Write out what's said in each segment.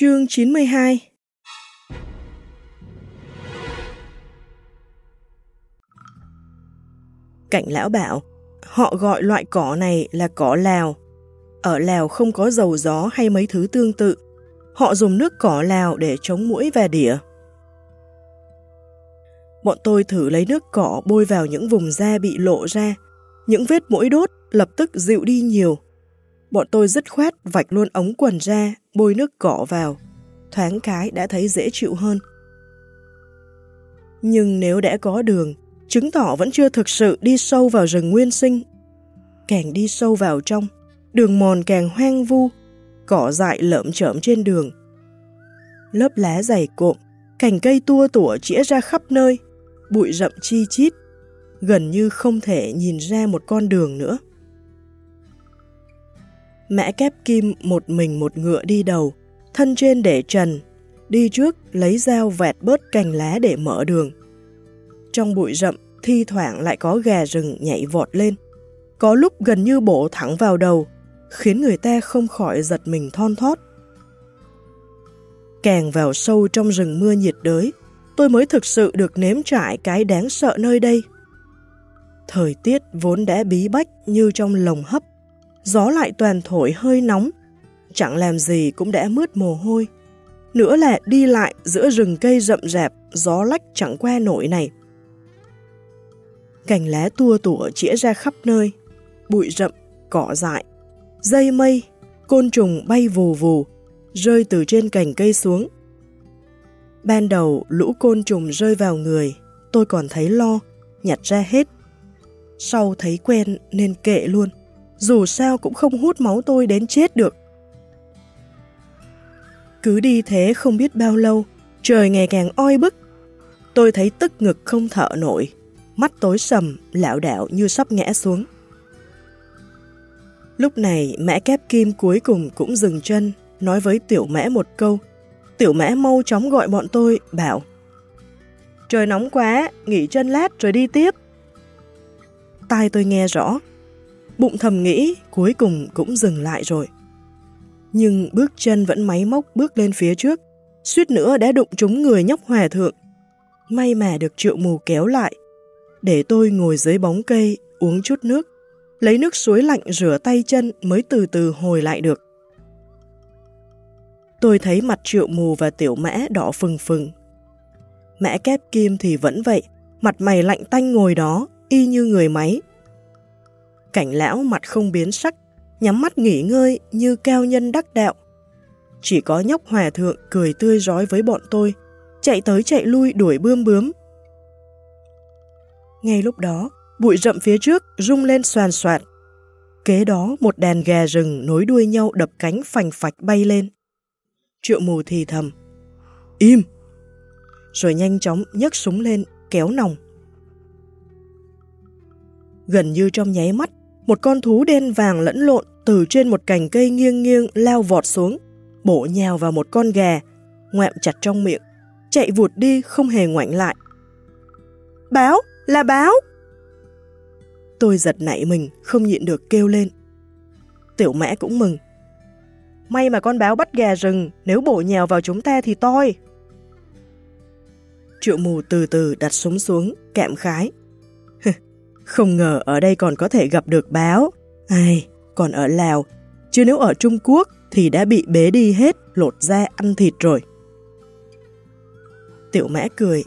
Chương 92 Cảnh lão bảo, họ gọi loại cỏ này là cỏ Lào. Ở Lào không có dầu gió hay mấy thứ tương tự. Họ dùng nước cỏ Lào để chống mũi và đỉa. Bọn tôi thử lấy nước cỏ bôi vào những vùng da bị lộ ra. Những vết mũi đốt lập tức dịu đi nhiều. Bọn tôi dứt khoát vạch luôn ống quần ra, bôi nước cỏ vào. Thoáng cái đã thấy dễ chịu hơn. Nhưng nếu đã có đường, chứng tỏ vẫn chưa thực sự đi sâu vào rừng nguyên sinh. Càng đi sâu vào trong, đường mòn càng hoang vu, cỏ dại lợm chởm trên đường. Lớp lá dày cộm, cành cây tua tủa chĩa ra khắp nơi, bụi rậm chi chít, gần như không thể nhìn ra một con đường nữa mẹ kép kim một mình một ngựa đi đầu, thân trên để trần, đi trước lấy dao vẹt bớt cành lá để mở đường. Trong bụi rậm, thi thoảng lại có gà rừng nhảy vọt lên. Có lúc gần như bổ thẳng vào đầu, khiến người ta không khỏi giật mình thon thót. Càng vào sâu trong rừng mưa nhiệt đới, tôi mới thực sự được nếm trải cái đáng sợ nơi đây. Thời tiết vốn đã bí bách như trong lồng hấp, gió lại toàn thổi hơi nóng, chẳng làm gì cũng đã mướt mồ hôi. Nữa là đi lại giữa rừng cây rậm rạp, gió lách chẳng qua nổi này. Cành lá tua tủa chĩa ra khắp nơi, bụi rậm, cỏ dại, dây mây, côn trùng bay vù vù, rơi từ trên cành cây xuống. Ban đầu lũ côn trùng rơi vào người, tôi còn thấy lo, nhặt ra hết. Sau thấy quen nên kệ luôn, dù sao cũng không hút máu tôi đến chết được. Cứ đi thế không biết bao lâu, trời ngày càng oi bức. Tôi thấy tức ngực không thở nổi, mắt tối sầm, lảo đảo như sắp ngã xuống. Lúc này mã kép kim cuối cùng cũng dừng chân, nói với tiểu mã một câu. Tiểu mã mau chóng gọi bọn tôi, bảo Trời nóng quá, nghỉ chân lát rồi đi tiếp. Tai tôi nghe rõ, bụng thầm nghĩ cuối cùng cũng dừng lại rồi. Nhưng bước chân vẫn máy móc bước lên phía trước, suýt nữa đã đụng trúng người nhóc hòa thượng. May mà được triệu mù kéo lại, để tôi ngồi dưới bóng cây uống chút nước, lấy nước suối lạnh rửa tay chân mới từ từ hồi lại được. Tôi thấy mặt triệu mù và tiểu mã đỏ phừng phừng. Mã kép kim thì vẫn vậy, mặt mày lạnh tanh ngồi đó, y như người máy. Cảnh lão mặt không biến sắc, nhắm mắt nghỉ ngơi như cao nhân đắc đạo. Chỉ có nhóc hòa thượng cười tươi rói với bọn tôi, chạy tới chạy lui đuổi bươm bướm. Ngay lúc đó, bụi rậm phía trước rung lên soàn soạt. Kế đó một đàn gà rừng nối đuôi nhau đập cánh phành phạch bay lên. Triệu mù thì thầm. Im! Rồi nhanh chóng nhấc súng lên, kéo nòng. Gần như trong nháy mắt, một con thú đen vàng lẫn lộn từ trên một cành cây nghiêng nghiêng lao vọt xuống, bổ nhào vào một con gà, ngoạm chặt trong miệng, chạy vụt đi không hề ngoảnh lại. Báo! Là báo! Tôi giật nảy mình, không nhịn được kêu lên. Tiểu mã cũng mừng. May mà con báo bắt gà rừng, nếu bổ nhào vào chúng ta thì toi. Triệu mù từ từ đặt súng xuống, kẹm khái. Không ngờ ở đây còn có thể gặp được báo. Ai, còn ở Lào, chứ nếu ở Trung Quốc thì đã bị bế đi hết, lột da ăn thịt rồi. Tiểu mã cười.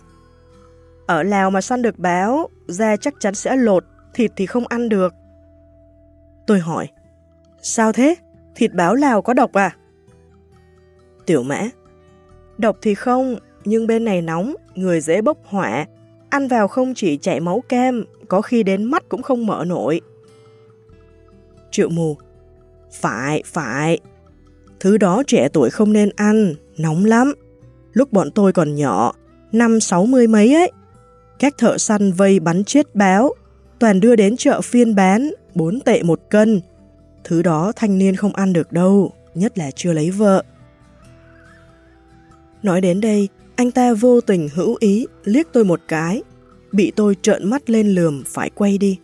Ở Lào mà săn được báo, da chắc chắn sẽ lột, thịt thì không ăn được. Tôi hỏi, sao thế? Thịt báo Lào có độc à? Tiểu mã, độc thì không, nhưng bên này nóng, người dễ bốc hỏa, ăn vào không chỉ chảy máu kem, có khi đến mắt cũng không mở nổi. Triệu mù, phải, phải, thứ đó trẻ tuổi không nên ăn, nóng lắm. Lúc bọn tôi còn nhỏ, năm sáu mươi mấy ấy, các thợ săn vây bắn chết báo, toàn đưa đến chợ phiên bán, 4 tệ một cân. Thứ đó thanh niên không ăn được đâu, nhất là chưa lấy vợ. Nói đến đây, anh ta vô tình hữu ý liếc tôi một cái, bị tôi trợn mắt lên lườm phải quay đi.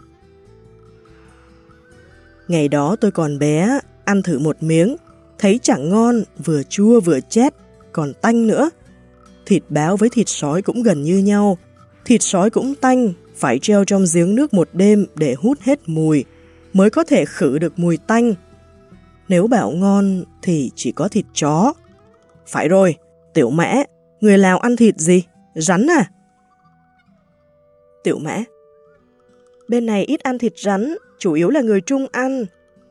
Ngày đó tôi còn bé, ăn thử một miếng, thấy chẳng ngon, vừa chua vừa chét, còn tanh nữa. Thịt báo với thịt sói cũng gần như nhau, thịt sói cũng tanh, phải treo trong giếng nước một đêm để hút hết mùi, mới có thể khử được mùi tanh. Nếu bảo ngon thì chỉ có thịt chó. Phải rồi, tiểu mã, người Lào ăn thịt gì? Rắn à? Tiểu mã Bên này ít ăn thịt rắn, chủ yếu là người Trung ăn.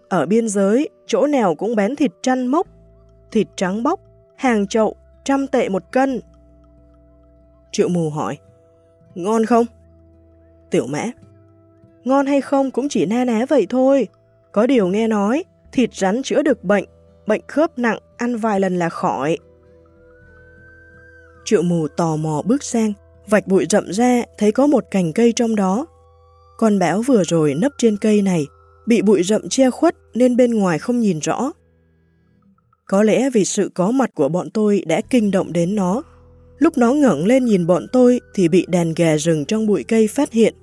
Ở biên giới, chỗ nào cũng bán thịt chăn mốc, thịt trắng bóc, hàng chậu, trăm tệ một cân. Triệu mù hỏi, ngon không? Tiểu mã, ngon hay không cũng chỉ na ná vậy thôi. Có điều nghe nói, thịt rắn chữa được bệnh, bệnh khớp nặng, ăn vài lần là khỏi. Triệu mù tò mò bước sang, vạch bụi rậm ra, thấy có một cành cây trong đó. Con béo vừa rồi nấp trên cây này, bị bụi rậm che khuất nên bên ngoài không nhìn rõ. Có lẽ vì sự có mặt của bọn tôi đã kinh động đến nó. Lúc nó ngẩng lên nhìn bọn tôi thì bị đàn gà rừng trong bụi cây phát hiện.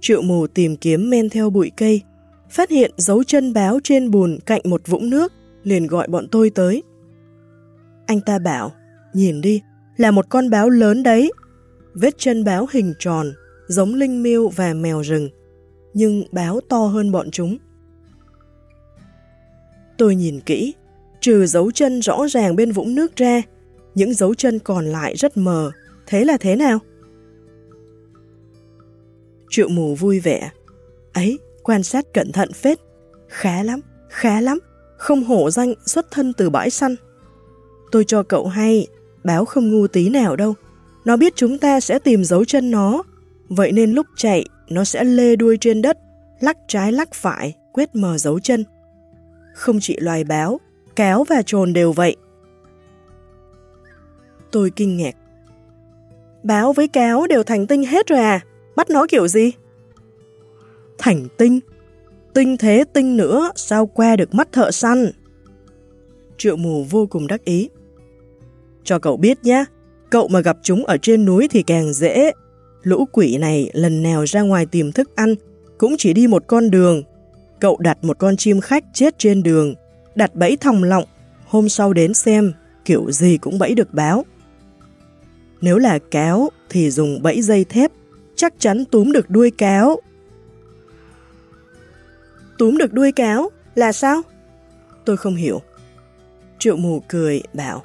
Triệu mù tìm kiếm men theo bụi cây, phát hiện dấu chân báo trên bùn cạnh một vũng nước, liền gọi bọn tôi tới. Anh ta bảo, nhìn đi, là một con báo lớn đấy. Vết chân báo hình tròn, giống linh miêu và mèo rừng, nhưng báo to hơn bọn chúng. Tôi nhìn kỹ, trừ dấu chân rõ ràng bên vũng nước ra, những dấu chân còn lại rất mờ, thế là thế nào? Triệu mù vui vẻ. Ấy, quan sát cẩn thận phết. Khá lắm, khá lắm, không hổ danh xuất thân từ bãi săn. Tôi cho cậu hay, báo không ngu tí nào đâu. Nó biết chúng ta sẽ tìm dấu chân nó, vậy nên lúc chạy, nó sẽ lê đuôi trên đất, lắc trái lắc phải, quét mờ dấu chân. Không chỉ loài báo, cáo và trồn đều vậy. Tôi kinh ngạc. Báo với cáo đều thành tinh hết rồi à? Bắt nó kiểu gì? Thành tinh? Tinh thế tinh nữa, sao qua được mắt thợ săn? Triệu mù vô cùng đắc ý. Cho cậu biết nhé, cậu mà gặp chúng ở trên núi thì càng dễ. Lũ quỷ này lần nào ra ngoài tìm thức ăn cũng chỉ đi một con đường. Cậu đặt một con chim khách chết trên đường, đặt bẫy thòng lọng, hôm sau đến xem, kiểu gì cũng bẫy được báo. Nếu là cáo thì dùng bẫy dây thép, chắc chắn túm được đuôi cáo. Túm được đuôi cáo là sao? Tôi không hiểu. Triệu mù cười, bảo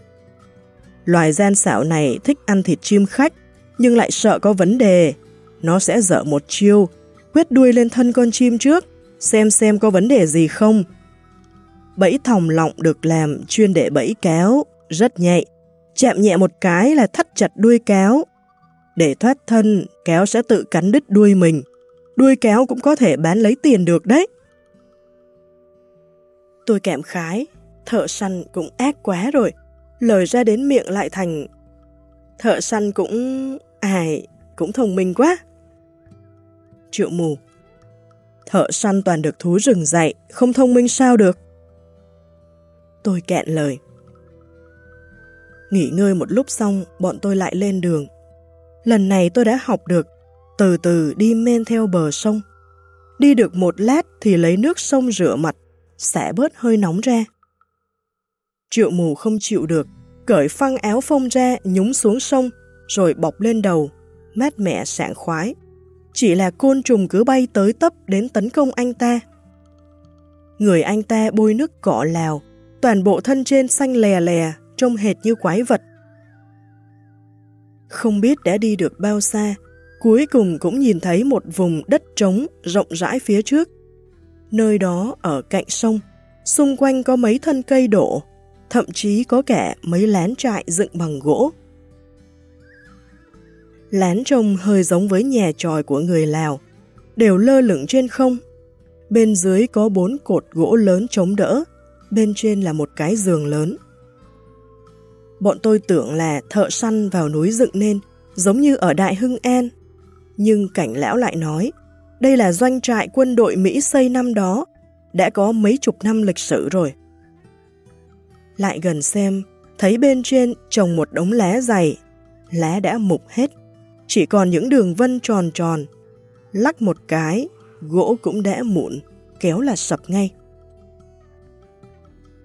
Loài gian xảo này thích ăn thịt chim khách, nhưng lại sợ có vấn đề. Nó sẽ dở một chiêu, quét đuôi lên thân con chim trước, xem xem có vấn đề gì không. Bẫy thòng lọng được làm chuyên để bẫy kéo, rất nhạy. Chạm nhẹ một cái là thắt chặt đuôi kéo. Để thoát thân, kéo sẽ tự cắn đứt đuôi mình. Đuôi kéo cũng có thể bán lấy tiền được đấy. Tôi kẹm khái, thợ săn cũng ác quá rồi. Lời ra đến miệng lại thành thợ săn cũng... ai, cũng thông minh quá. Triệu mù Thợ săn toàn được thú rừng dạy, không thông minh sao được. Tôi kẹn lời. Nghỉ ngơi một lúc xong, bọn tôi lại lên đường. Lần này tôi đã học được, từ từ đi men theo bờ sông. Đi được một lát thì lấy nước sông rửa mặt, xả bớt hơi nóng ra. Triệu mù không chịu được, cởi phăng áo phông ra nhúng xuống sông, rồi bọc lên đầu, mát mẻ sảng khoái. Chỉ là côn trùng cứ bay tới tấp đến tấn công anh ta. Người anh ta bôi nước cỏ lào, toàn bộ thân trên xanh lè lè, trông hệt như quái vật. Không biết đã đi được bao xa, cuối cùng cũng nhìn thấy một vùng đất trống rộng rãi phía trước. Nơi đó ở cạnh sông, xung quanh có mấy thân cây đổ, thậm chí có kẻ mấy lán trại dựng bằng gỗ. Lán trông hơi giống với nhà tròi của người Lào, đều lơ lửng trên không. Bên dưới có bốn cột gỗ lớn chống đỡ, bên trên là một cái giường lớn. Bọn tôi tưởng là thợ săn vào núi dựng nên, giống như ở Đại Hưng An. Nhưng cảnh lão lại nói, đây là doanh trại quân đội Mỹ xây năm đó, đã có mấy chục năm lịch sử rồi. Lại gần xem, thấy bên trên trồng một đống lá dày, lá đã mục hết, chỉ còn những đường vân tròn tròn. Lắc một cái, gỗ cũng đã mụn, kéo là sập ngay.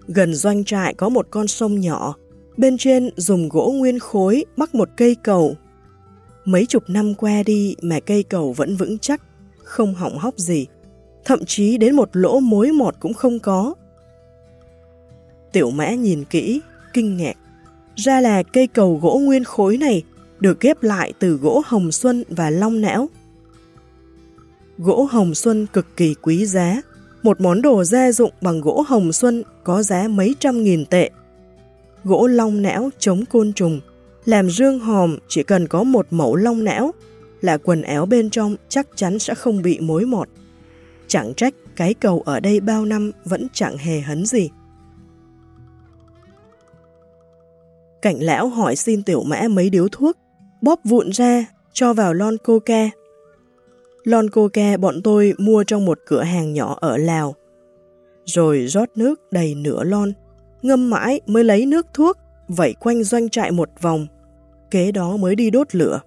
Gần doanh trại có một con sông nhỏ, bên trên dùng gỗ nguyên khối mắc một cây cầu. Mấy chục năm qua đi mà cây cầu vẫn vững chắc, không hỏng hóc gì, thậm chí đến một lỗ mối mọt cũng không có. Tiểu mã nhìn kỹ, kinh ngạc. Ra là cây cầu gỗ nguyên khối này được ghép lại từ gỗ hồng xuân và long não. Gỗ hồng xuân cực kỳ quý giá, một món đồ gia dụng bằng gỗ hồng xuân có giá mấy trăm nghìn tệ. Gỗ long não chống côn trùng, làm rương hòm chỉ cần có một mẫu long não là quần áo bên trong chắc chắn sẽ không bị mối mọt. Chẳng trách cái cầu ở đây bao năm vẫn chẳng hề hấn gì. Cảnh lão hỏi xin tiểu mã mấy điếu thuốc, bóp vụn ra, cho vào lon coca. Lon coca bọn tôi mua trong một cửa hàng nhỏ ở Lào. Rồi rót nước đầy nửa lon, ngâm mãi mới lấy nước thuốc, vẩy quanh doanh trại một vòng. Kế đó mới đi đốt lửa.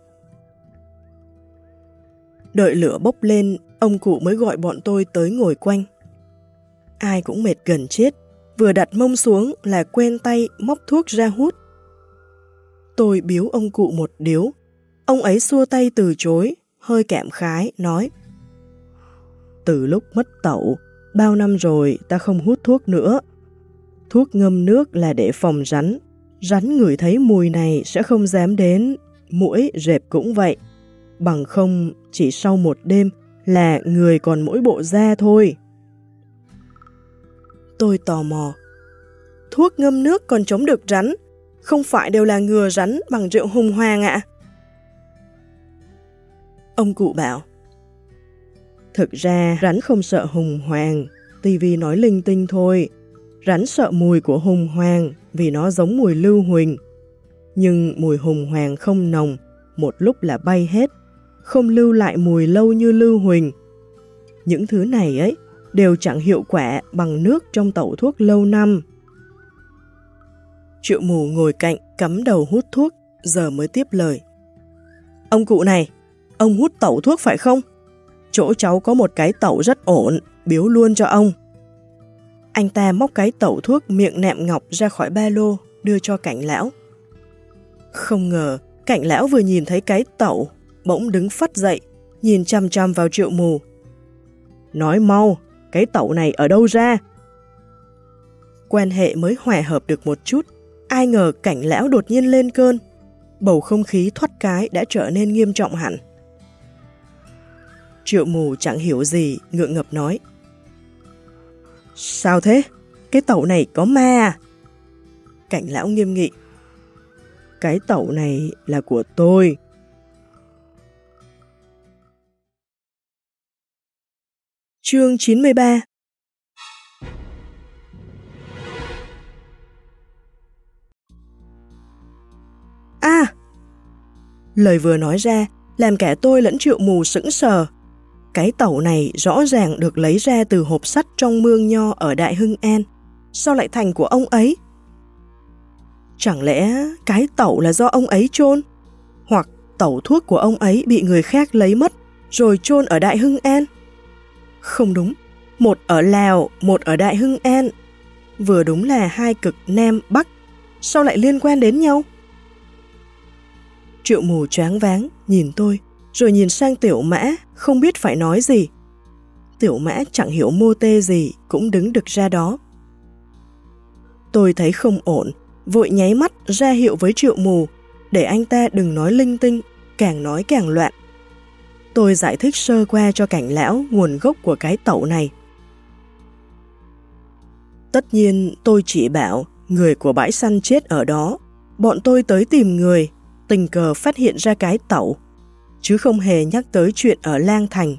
Đợi lửa bốc lên, ông cụ mới gọi bọn tôi tới ngồi quanh. Ai cũng mệt gần chết, vừa đặt mông xuống là quen tay móc thuốc ra hút. Tôi biếu ông cụ một điếu. Ông ấy xua tay từ chối, hơi kẹm khái, nói Từ lúc mất tẩu, bao năm rồi ta không hút thuốc nữa. Thuốc ngâm nước là để phòng rắn. Rắn ngửi thấy mùi này sẽ không dám đến, mũi rệp cũng vậy. Bằng không, chỉ sau một đêm là người còn mỗi bộ da thôi. Tôi tò mò. Thuốc ngâm nước còn chống được rắn, không phải đều là ngừa rắn bằng rượu hùng hoàng ạ. Ông cụ bảo, Thực ra rắn không sợ hùng hoàng, tivi nói linh tinh thôi. Rắn sợ mùi của hùng hoàng vì nó giống mùi lưu huỳnh. Nhưng mùi hùng hoàng không nồng, một lúc là bay hết, không lưu lại mùi lâu như lưu huỳnh. Những thứ này ấy đều chẳng hiệu quả bằng nước trong tẩu thuốc lâu năm. Triệu mù ngồi cạnh, cắm đầu hút thuốc, giờ mới tiếp lời. Ông cụ này, ông hút tẩu thuốc phải không? Chỗ cháu có một cái tẩu rất ổn, biếu luôn cho ông. Anh ta móc cái tẩu thuốc miệng nẹm ngọc ra khỏi ba lô, đưa cho cảnh lão. Không ngờ, cảnh lão vừa nhìn thấy cái tẩu, bỗng đứng phát dậy, nhìn chăm chăm vào triệu mù. Nói mau, cái tẩu này ở đâu ra? Quan hệ mới hòa hợp được một chút, Ai ngờ cảnh lão đột nhiên lên cơn, bầu không khí thoát cái đã trở nên nghiêm trọng hẳn. Triệu mù chẳng hiểu gì, ngượng ngập nói. Sao thế? Cái tẩu này có ma à? Cảnh lão nghiêm nghị. Cái tẩu này là của tôi. Chương 93 À! Lời vừa nói ra, làm cả tôi lẫn triệu mù sững sờ. Cái tẩu này rõ ràng được lấy ra từ hộp sắt trong mương nho ở Đại Hưng An. Sao lại thành của ông ấy? Chẳng lẽ cái tẩu là do ông ấy chôn Hoặc tẩu thuốc của ông ấy bị người khác lấy mất rồi chôn ở Đại Hưng An? Không đúng, một ở Lào, một ở Đại Hưng An. Vừa đúng là hai cực Nam Bắc, sao lại liên quan đến nhau? Triệu mù choáng váng, nhìn tôi, rồi nhìn sang tiểu mã, không biết phải nói gì. Tiểu mã chẳng hiểu mô tê gì, cũng đứng được ra đó. Tôi thấy không ổn, vội nháy mắt ra hiệu với triệu mù, để anh ta đừng nói linh tinh, càng nói càng loạn. Tôi giải thích sơ qua cho cảnh lão nguồn gốc của cái tẩu này. Tất nhiên tôi chỉ bảo người của bãi săn chết ở đó, bọn tôi tới tìm người tình cờ phát hiện ra cái tẩu, chứ không hề nhắc tới chuyện ở Lang Thành.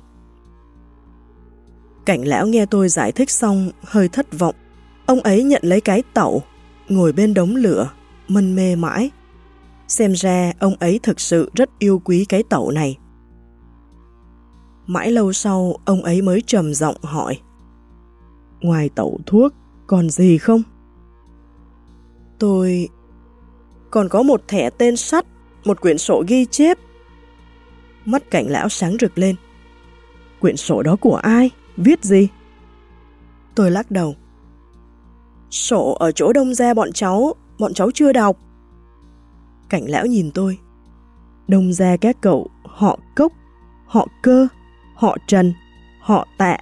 Cảnh lão nghe tôi giải thích xong, hơi thất vọng. Ông ấy nhận lấy cái tẩu, ngồi bên đống lửa, mân mê mãi. Xem ra ông ấy thực sự rất yêu quý cái tẩu này. Mãi lâu sau, ông ấy mới trầm giọng hỏi. Ngoài tẩu thuốc, còn gì không? Tôi... Còn có một thẻ tên sắt một quyển sổ ghi chép. Mắt cảnh lão sáng rực lên. Quyển sổ đó của ai? Viết gì? Tôi lắc đầu. Sổ ở chỗ đông gia bọn cháu, bọn cháu chưa đọc. Cảnh lão nhìn tôi. Đông gia các cậu, họ cốc, họ cơ, họ trần, họ tạ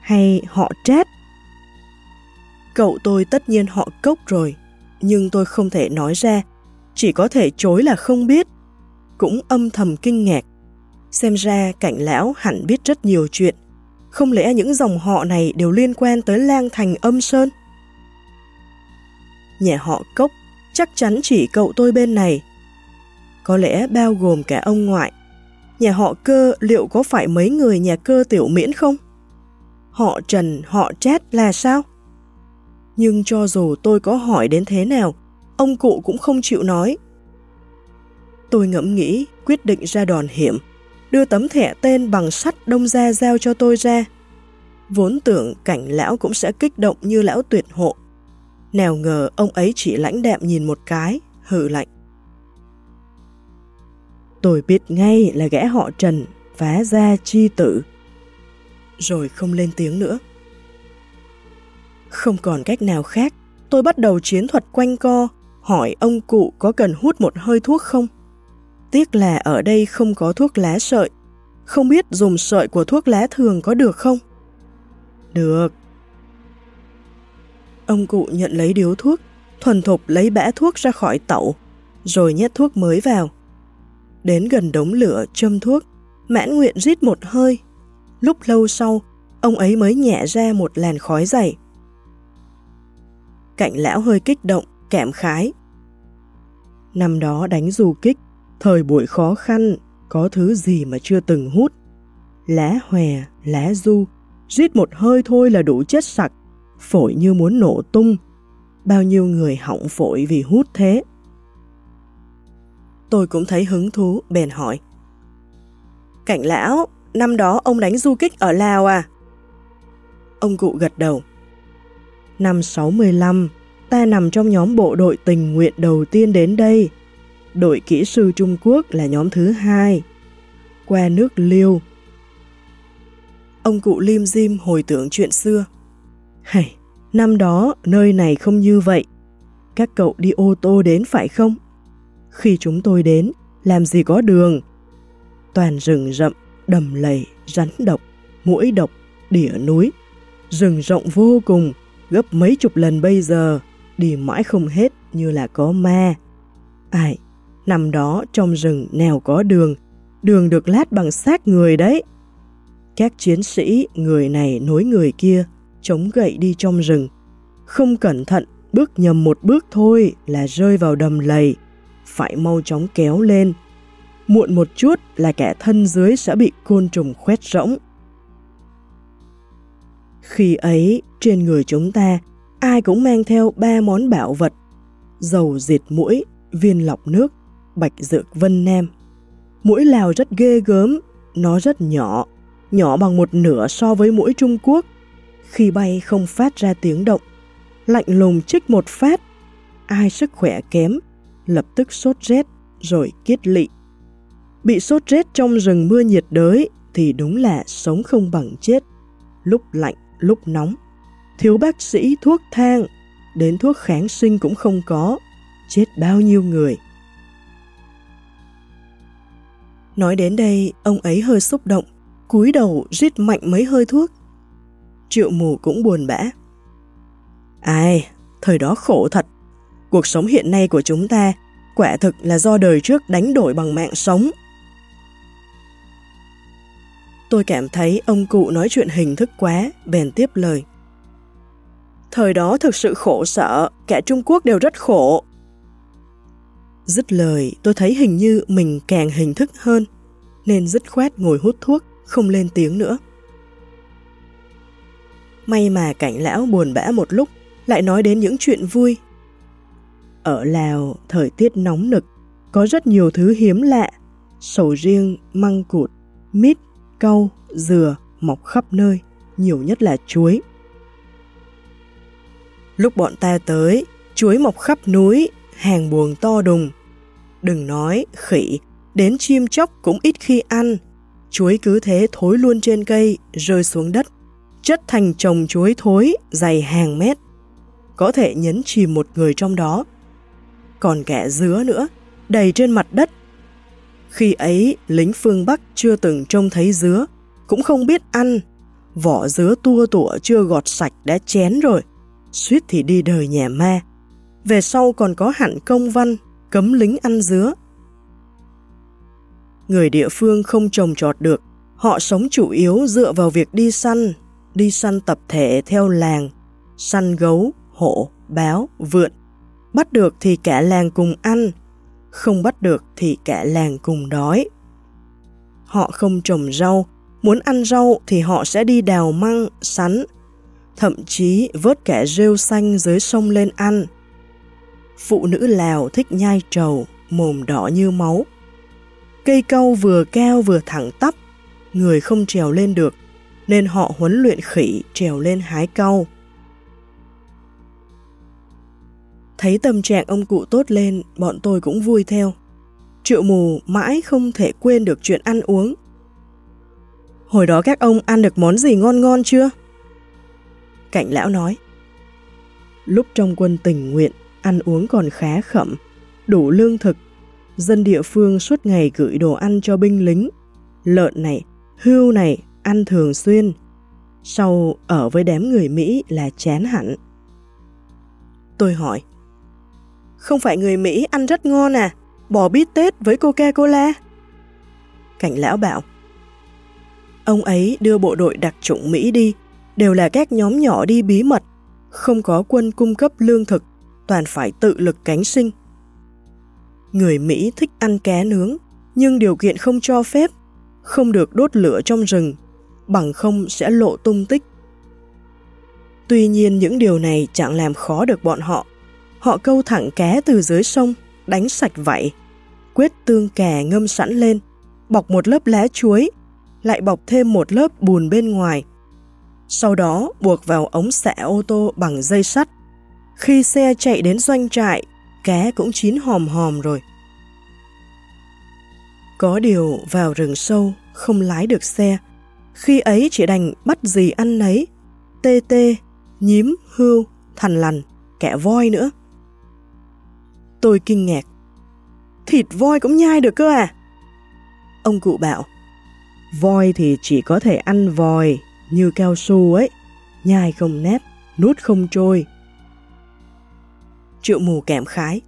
hay họ trát. Cậu tôi tất nhiên họ cốc rồi, nhưng tôi không thể nói ra, chỉ có thể chối là không biết. Cũng âm thầm kinh ngạc. Xem ra cảnh lão hẳn biết rất nhiều chuyện. Không lẽ những dòng họ này đều liên quan tới lang thành âm sơn? Nhà họ cốc chắc chắn chỉ cậu tôi bên này. Có lẽ bao gồm cả ông ngoại. Nhà họ cơ liệu có phải mấy người nhà cơ tiểu miễn không? Họ Trần, họ Chát là sao? Nhưng cho dù tôi có hỏi đến thế nào, ông cụ cũng không chịu nói. Tôi ngẫm nghĩ, quyết định ra đòn hiểm, đưa tấm thẻ tên bằng sắt đông ra giao cho tôi ra. Vốn tưởng cảnh lão cũng sẽ kích động như lão tuyệt hộ. Nào ngờ ông ấy chỉ lãnh đạm nhìn một cái, hừ lạnh. Tôi biết ngay là gã họ Trần, phá ra chi tử. Rồi không lên tiếng nữa. Không còn cách nào khác, tôi bắt đầu chiến thuật quanh co, hỏi ông cụ có cần hút một hơi thuốc không? Tiếc là ở đây không có thuốc lá sợi, không biết dùng sợi của thuốc lá thường có được không? Được. Ông cụ nhận lấy điếu thuốc, thuần thục lấy bã thuốc ra khỏi tẩu, rồi nhét thuốc mới vào. Đến gần đống lửa châm thuốc, mãn nguyện rít một hơi. Lúc lâu sau, ông ấy mới nhẹ ra một làn khói dày. Cạnh lão hơi kích động, kẹm khái. Năm đó đánh du kích, thời buổi khó khăn, có thứ gì mà chưa từng hút. Lá hòe, lá du, rít một hơi thôi là đủ chết sặc, phổi như muốn nổ tung. Bao nhiêu người hỏng phổi vì hút thế. Tôi cũng thấy hứng thú, bèn hỏi. Cảnh lão, năm đó ông đánh du kích ở Lào à? Ông cụ gật đầu. Năm 65, ta nằm trong nhóm bộ đội tình nguyện đầu tiên đến đây. Đội kỹ sư Trung Quốc là nhóm thứ hai. Qua nước Liêu. Ông cụ lim dim hồi tưởng chuyện xưa. Hầy, năm đó nơi này không như vậy. Các cậu đi ô tô đến phải không? Khi chúng tôi đến, làm gì có đường? Toàn rừng rậm, đầm lầy, rắn độc, mũi độc, đỉa núi. Rừng rộng vô cùng, gấp mấy chục lần bây giờ, đi mãi không hết như là có ma. Ai, nằm đó trong rừng nào có đường, đường được lát bằng xác người đấy. Các chiến sĩ, người này nối người kia, chống gậy đi trong rừng. Không cẩn thận, bước nhầm một bước thôi là rơi vào đầm lầy, phải mau chóng kéo lên. Muộn một chút là kẻ thân dưới sẽ bị côn trùng khoét rỗng. Khi ấy, trên người chúng ta, ai cũng mang theo ba món bảo vật, dầu diệt mũi, viên lọc nước, bạch dược vân nam. Mũi Lào rất ghê gớm, nó rất nhỏ, nhỏ bằng một nửa so với mũi Trung Quốc. Khi bay không phát ra tiếng động, lạnh lùng chích một phát, ai sức khỏe kém, lập tức sốt rét, rồi kiết lị. Bị sốt rét trong rừng mưa nhiệt đới thì đúng là sống không bằng chết, lúc lạnh lúc nóng. Thiếu bác sĩ thuốc thang, đến thuốc kháng sinh cũng không có, chết bao nhiêu người. Nói đến đây, ông ấy hơi xúc động, cúi đầu rít mạnh mấy hơi thuốc. Triệu mù cũng buồn bã. Ai, thời đó khổ thật. Cuộc sống hiện nay của chúng ta quả thực là do đời trước đánh đổi bằng mạng sống. Tôi cảm thấy ông cụ nói chuyện hình thức quá, bèn tiếp lời. Thời đó thực sự khổ sở, cả Trung Quốc đều rất khổ. Dứt lời, tôi thấy hình như mình càng hình thức hơn, nên dứt khoát ngồi hút thuốc, không lên tiếng nữa. May mà cảnh lão buồn bã một lúc, lại nói đến những chuyện vui. Ở Lào, thời tiết nóng nực, có rất nhiều thứ hiếm lạ, sầu riêng, măng cụt, mít, cau, dừa mọc khắp nơi, nhiều nhất là chuối. Lúc bọn ta tới, chuối mọc khắp núi, hàng buồng to đùng. Đừng nói khỉ, đến chim chóc cũng ít khi ăn. Chuối cứ thế thối luôn trên cây, rơi xuống đất, chất thành chồng chuối thối, dày hàng mét. có thể nhấn chìm một người trong đó. Còn kẻ dứa nữa, đầy trên mặt đất. Khi ấy, lính phương Bắc chưa từng trông thấy dứa, cũng không biết ăn. Vỏ dứa tua tủa chưa gọt sạch đã chén rồi, suýt thì đi đời nhà ma. Về sau còn có hẳn công văn, cấm lính ăn dứa. Người địa phương không trồng trọt được, họ sống chủ yếu dựa vào việc đi săn, đi săn tập thể theo làng, săn gấu, hổ, báo, vượn. Bắt được thì cả làng cùng ăn, không bắt được thì cả làng cùng đói. Họ không trồng rau, muốn ăn rau thì họ sẽ đi đào măng, sắn, thậm chí vớt kẻ rêu xanh dưới sông lên ăn. Phụ nữ Lào thích nhai trầu, mồm đỏ như máu. Cây cau vừa keo vừa thẳng tắp, người không trèo lên được, nên họ huấn luyện khỉ trèo lên hái cau. Thấy tâm trạng ông cụ tốt lên, bọn tôi cũng vui theo. Triệu mù mãi không thể quên được chuyện ăn uống. Hồi đó các ông ăn được món gì ngon ngon chưa? Cạnh lão nói. Lúc trong quân tình nguyện, ăn uống còn khá khẩm, đủ lương thực. Dân địa phương suốt ngày gửi đồ ăn cho binh lính. Lợn này, hưu này, ăn thường xuyên. Sau ở với đám người Mỹ là chán hẳn. Tôi hỏi, không phải người Mỹ ăn rất ngon à, bò bít tết với Coca-Cola? Cảnh lão bảo, ông ấy đưa bộ đội đặc chủng Mỹ đi, đều là các nhóm nhỏ đi bí mật, không có quân cung cấp lương thực, toàn phải tự lực cánh sinh. Người Mỹ thích ăn cá nướng, nhưng điều kiện không cho phép, không được đốt lửa trong rừng, bằng không sẽ lộ tung tích. Tuy nhiên những điều này chẳng làm khó được bọn họ. Họ câu thẳng cá từ dưới sông, đánh sạch vậy, quyết tương cà ngâm sẵn lên, bọc một lớp lá chuối, lại bọc thêm một lớp bùn bên ngoài. Sau đó buộc vào ống xẻ ô tô bằng dây sắt. Khi xe chạy đến doanh trại, cá cũng chín hòm hòm rồi. Có điều vào rừng sâu, không lái được xe. Khi ấy chỉ đành bắt gì ăn nấy, tê tê, nhím, hưu, thằn lằn, kẻ voi nữa. Tôi kinh ngạc. Thịt voi cũng nhai được cơ à? Ông cụ bảo, voi thì chỉ có thể ăn vòi, như cao su ấy, nhai không nét, nuốt không trôi. Triệu mù kẹm khái.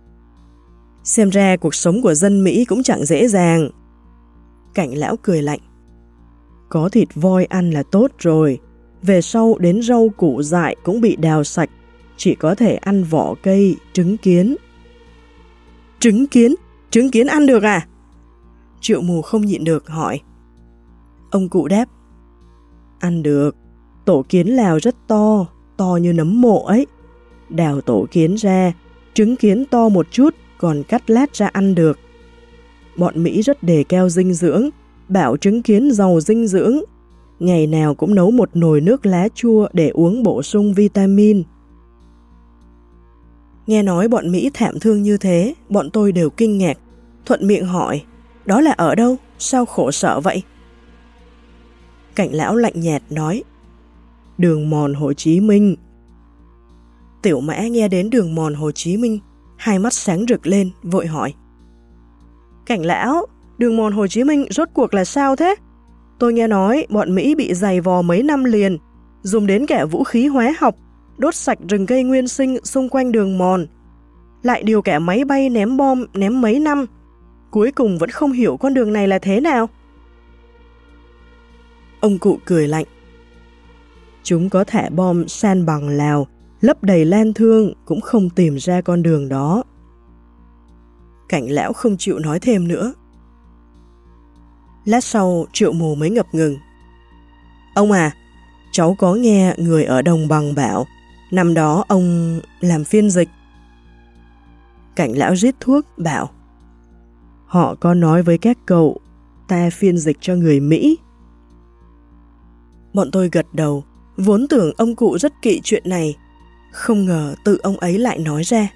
Xem ra cuộc sống của dân Mỹ cũng chẳng dễ dàng. Cảnh lão cười lạnh. Có thịt voi ăn là tốt rồi, về sau đến rau củ dại cũng bị đào sạch, chỉ có thể ăn vỏ cây, trứng kiến. Trứng kiến? Trứng kiến ăn được à? Triệu mù không nhịn được hỏi. Ông cụ đáp. Ăn được. Tổ kiến Lào rất to, to như nấm mộ ấy. Đào tổ kiến ra, trứng kiến to một chút, còn cắt lát ra ăn được. Bọn Mỹ rất đề cao dinh dưỡng, bảo trứng kiến giàu dinh dưỡng. Ngày nào cũng nấu một nồi nước lá chua để uống bổ sung vitamin. Nghe nói bọn Mỹ thảm thương như thế, bọn tôi đều kinh ngạc. Thuận miệng hỏi, đó là ở đâu? Sao khổ sở vậy? Cảnh lão lạnh nhạt nói, đường mòn Hồ Chí Minh. Tiểu mã nghe đến đường mòn Hồ Chí Minh, hai mắt sáng rực lên, vội hỏi. Cảnh lão, đường mòn Hồ Chí Minh rốt cuộc là sao thế? Tôi nghe nói bọn Mỹ bị dày vò mấy năm liền, dùng đến kẻ vũ khí hóa học, đốt sạch rừng cây nguyên sinh xung quanh đường mòn. Lại điều kẻ máy bay ném bom ném mấy năm, cuối cùng vẫn không hiểu con đường này là thế nào. Ông cụ cười lạnh. Chúng có thẻ bom san bằng Lào, lấp đầy lan thương cũng không tìm ra con đường đó. Cảnh lão không chịu nói thêm nữa. Lát sau triệu mù mới ngập ngừng. Ông à, cháu có nghe người ở đồng bằng bảo, năm đó ông làm phiên dịch. Cảnh lão rít thuốc bảo, họ có nói với các cậu, ta phiên dịch cho người Mỹ. Bọn tôi gật đầu, vốn tưởng ông cụ rất kỵ chuyện này, không ngờ tự ông ấy lại nói ra.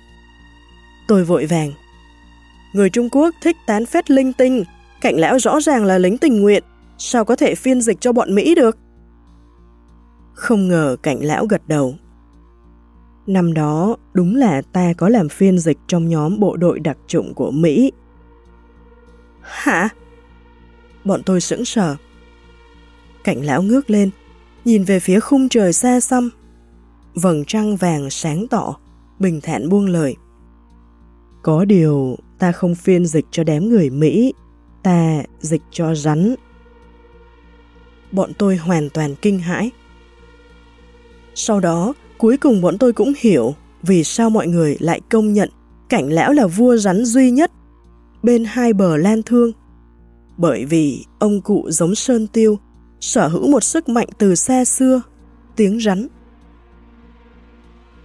Tôi vội vàng. Người Trung Quốc thích tán phét linh tinh, cảnh lão rõ ràng là lính tình nguyện, sao có thể phiên dịch cho bọn Mỹ được? Không ngờ cảnh lão gật đầu. Năm đó, đúng là ta có làm phiên dịch trong nhóm bộ đội đặc trụng của Mỹ. Hả? Bọn tôi sững sờ cạnh lão ngước lên, nhìn về phía khung trời xa xăm. Vầng trăng vàng sáng tỏ, bình thản buông lời. Có điều, ta không phiên dịch cho đám người Mỹ, ta dịch cho rắn. Bọn tôi hoàn toàn kinh hãi. Sau đó, cuối cùng bọn tôi cũng hiểu vì sao mọi người lại công nhận cảnh lão là vua rắn duy nhất bên hai bờ lan thương. Bởi vì ông cụ giống Sơn Tiêu, sở hữu một sức mạnh từ xa xưa, tiếng rắn.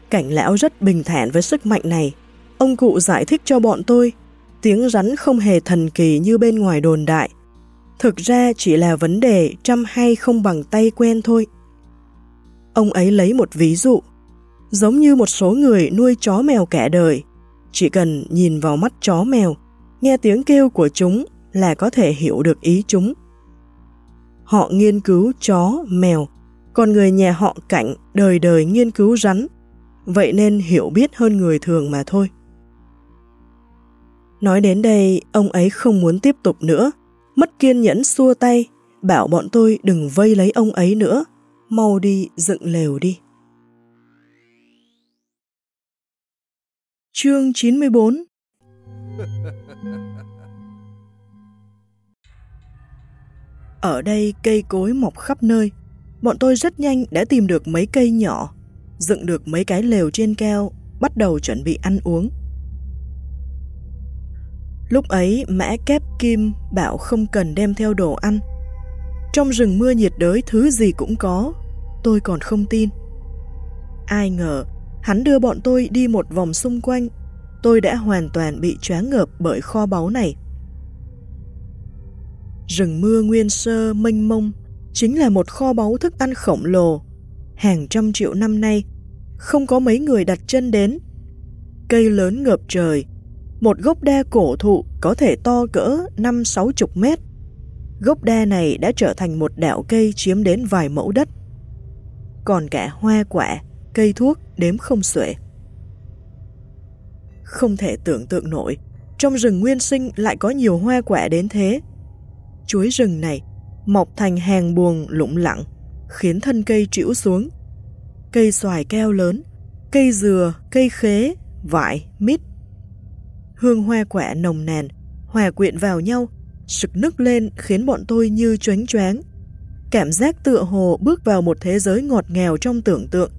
Cảnh lão rất bình thản với sức mạnh này. Ông cụ giải thích cho bọn tôi, tiếng rắn không hề thần kỳ như bên ngoài đồn đại. Thực ra chỉ là vấn đề trăm hay không bằng tay quen thôi. Ông ấy lấy một ví dụ, giống như một số người nuôi chó mèo cả đời. Chỉ cần nhìn vào mắt chó mèo, nghe tiếng kêu của chúng là có thể hiểu được ý chúng. Họ nghiên cứu chó, mèo, còn người nhà họ cảnh đời đời nghiên cứu rắn, vậy nên hiểu biết hơn người thường mà thôi. Nói đến đây, ông ấy không muốn tiếp tục nữa, mất kiên nhẫn xua tay, bảo bọn tôi đừng vây lấy ông ấy nữa, mau đi dựng lều đi. Chương 94 Ở đây cây cối mọc khắp nơi, bọn tôi rất nhanh đã tìm được mấy cây nhỏ, dựng được mấy cái lều trên keo, bắt đầu chuẩn bị ăn uống. Lúc ấy mã kép kim bảo không cần đem theo đồ ăn. Trong rừng mưa nhiệt đới thứ gì cũng có, tôi còn không tin. Ai ngờ, hắn đưa bọn tôi đi một vòng xung quanh, tôi đã hoàn toàn bị choáng ngợp bởi kho báu này. Rừng mưa nguyên sơ mênh mông chính là một kho báu thức ăn khổng lồ. Hàng trăm triệu năm nay, không có mấy người đặt chân đến. Cây lớn ngập trời, một gốc đa cổ thụ có thể to cỡ 5-6 chục mét. Gốc đa này đã trở thành một đạo cây chiếm đến vài mẫu đất. Còn cả hoa quả, cây thuốc đếm không xuể. Không thể tưởng tượng nổi, trong rừng nguyên sinh lại có nhiều hoa quả đến thế chuối rừng này mọc thành hàng buồng lụng lặng, khiến thân cây trĩu xuống. Cây xoài keo lớn, cây dừa, cây khế, vải, mít. Hương hoa quả nồng nàn, hòa quyện vào nhau, sực nức lên khiến bọn tôi như choáng choáng. Cảm giác tựa hồ bước vào một thế giới ngọt ngào trong tưởng tượng.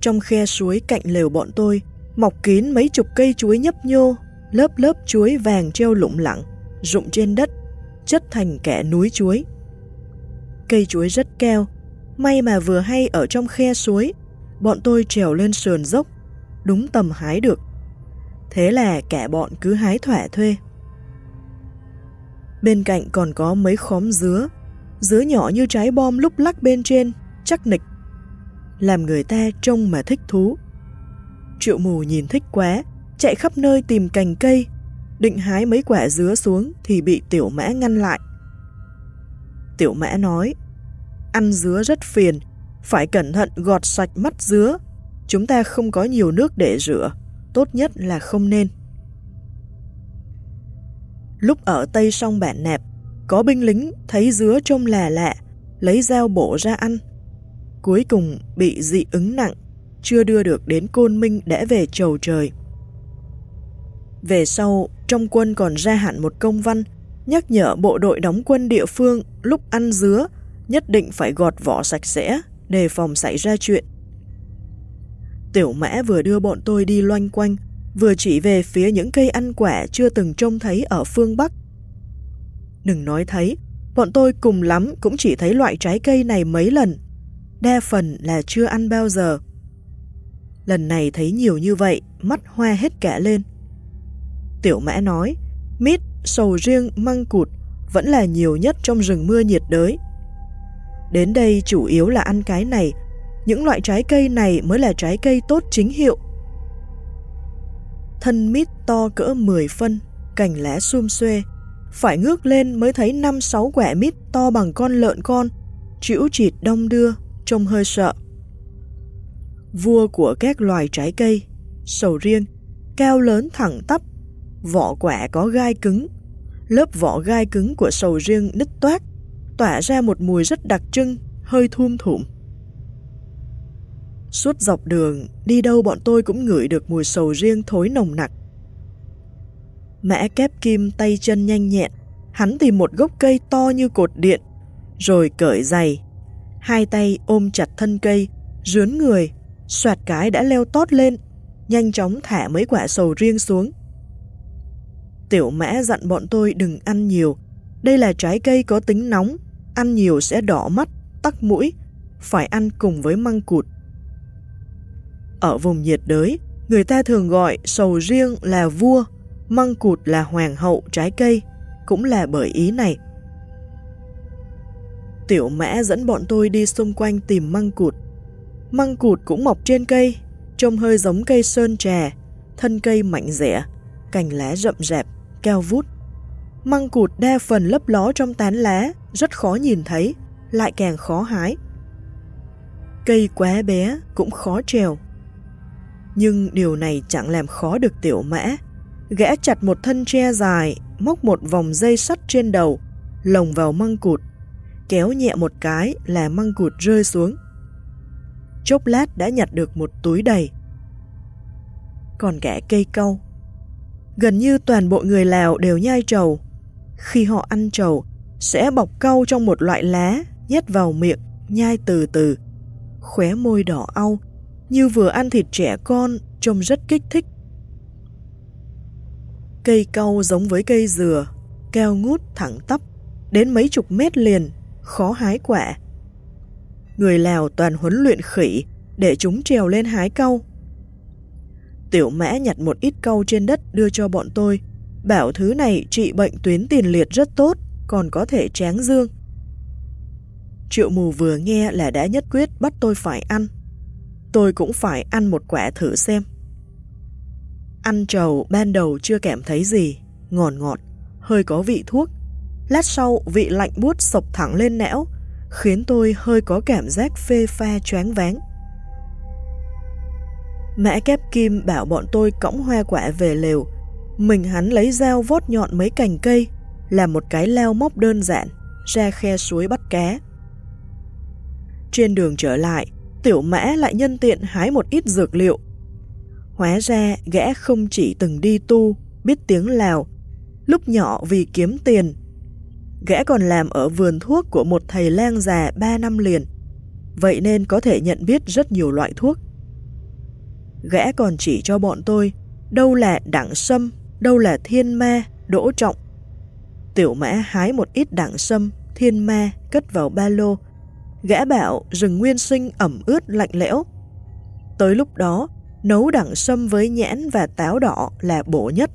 Trong khe suối cạnh lều bọn tôi, mọc kín mấy chục cây chuối nhấp nhô, lớp lớp chuối vàng treo lụng lặng rụng trên đất, chất thành kẻ núi chuối. Cây chuối rất keo, may mà vừa hay ở trong khe suối, bọn tôi trèo lên sườn dốc, đúng tầm hái được. Thế là cả bọn cứ hái thỏa thuê. Bên cạnh còn có mấy khóm dứa, dứa nhỏ như trái bom lúc lắc bên trên, chắc nịch. Làm người ta trông mà thích thú. Triệu mù nhìn thích quá, chạy khắp nơi tìm cành cây, định hái mấy quả dứa xuống thì bị tiểu mã ngăn lại. Tiểu mã nói, ăn dứa rất phiền, phải cẩn thận gọt sạch mắt dứa, chúng ta không có nhiều nước để rửa, tốt nhất là không nên. Lúc ở tây sông bản nẹp, có binh lính thấy dứa trông là lạ, lấy dao bổ ra ăn. Cuối cùng bị dị ứng nặng, chưa đưa được đến Côn Minh đã về chầu trời. Về sau, trong quân còn ra hạn một công văn nhắc nhở bộ đội đóng quân địa phương lúc ăn dứa nhất định phải gọt vỏ sạch sẽ, đề phòng xảy ra chuyện. Tiểu mã vừa đưa bọn tôi đi loanh quanh, vừa chỉ về phía những cây ăn quả chưa từng trông thấy ở phương Bắc. Đừng nói thấy, bọn tôi cùng lắm cũng chỉ thấy loại trái cây này mấy lần, đa phần là chưa ăn bao giờ. Lần này thấy nhiều như vậy, mắt hoa hết cả lên. Tiểu mã nói, mít, sầu riêng, măng cụt vẫn là nhiều nhất trong rừng mưa nhiệt đới. Đến đây chủ yếu là ăn cái này, những loại trái cây này mới là trái cây tốt chính hiệu. Thân mít to cỡ 10 phân, cành lá xum xuê, phải ngước lên mới thấy 5-6 quẻ mít to bằng con lợn con, chịu chịt đông đưa, trông hơi sợ. vua của các loài trái cây, sầu riêng, cao lớn thẳng tắp, vỏ quả có gai cứng. Lớp vỏ gai cứng của sầu riêng nứt toát, tỏa ra một mùi rất đặc trưng, hơi thum thủm. Suốt dọc đường, đi đâu bọn tôi cũng ngửi được mùi sầu riêng thối nồng nặc. Mã kép kim tay chân nhanh nhẹn, hắn tìm một gốc cây to như cột điện, rồi cởi giày. Hai tay ôm chặt thân cây, rướn người, soạt cái đã leo tót lên, nhanh chóng thả mấy quả sầu riêng xuống. Tiểu mã dặn bọn tôi đừng ăn nhiều, đây là trái cây có tính nóng, ăn nhiều sẽ đỏ mắt, tắc mũi, phải ăn cùng với măng cụt. Ở vùng nhiệt đới, người ta thường gọi sầu riêng là vua, măng cụt là hoàng hậu trái cây, cũng là bởi ý này. Tiểu mã dẫn bọn tôi đi xung quanh tìm măng cụt. Măng cụt cũng mọc trên cây, trông hơi giống cây sơn trà, thân cây mạnh rẻ, cành lá rậm rạp, cao vút. Măng cụt đa phần lấp ló trong tán lá, rất khó nhìn thấy, lại càng khó hái. Cây quá bé cũng khó trèo. Nhưng điều này chẳng làm khó được tiểu mã. Gã chặt một thân tre dài, móc một vòng dây sắt trên đầu, lồng vào măng cụt. Kéo nhẹ một cái là măng cụt rơi xuống. Chốc lát đã nhặt được một túi đầy. Còn cả cây câu. Gần như toàn bộ người Lào đều nhai trầu. Khi họ ăn trầu, sẽ bọc câu trong một loại lá, nhét vào miệng, nhai từ từ. Khóe môi đỏ au, như vừa ăn thịt trẻ con, trông rất kích thích. Cây cau giống với cây dừa, keo ngút thẳng tắp, đến mấy chục mét liền, khó hái quả. Người Lào toàn huấn luyện khỉ để chúng trèo lên hái cau. Tiểu mã nhặt một ít câu trên đất đưa cho bọn tôi, bảo thứ này trị bệnh tuyến tiền liệt rất tốt, còn có thể tráng dương. Triệu mù vừa nghe là đã nhất quyết bắt tôi phải ăn. Tôi cũng phải ăn một quả thử xem. Ăn trầu ban đầu chưa cảm thấy gì, ngọt ngọt, hơi có vị thuốc. Lát sau vị lạnh buốt sộc thẳng lên não, khiến tôi hơi có cảm giác phê pha choáng váng. Mã kép kim bảo bọn tôi cõng hoa quả về lều. Mình hắn lấy dao vót nhọn mấy cành cây, làm một cái leo móc đơn giản, ra khe suối bắt cá. Trên đường trở lại, tiểu mã lại nhân tiện hái một ít dược liệu Hóa ra gã không chỉ từng đi tu, biết tiếng Lào, lúc nhỏ vì kiếm tiền. Gã còn làm ở vườn thuốc của một thầy lang già 3 năm liền, vậy nên có thể nhận biết rất nhiều loại thuốc. Gã còn chỉ cho bọn tôi đâu là đẳng sâm, đâu là thiên ma, đỗ trọng. Tiểu mã hái một ít đẳng sâm, thiên ma cất vào ba lô. Gã bảo rừng nguyên sinh ẩm ướt lạnh lẽo. Tới lúc đó, nấu đẳng sâm với nhãn và táo đỏ là bổ nhất.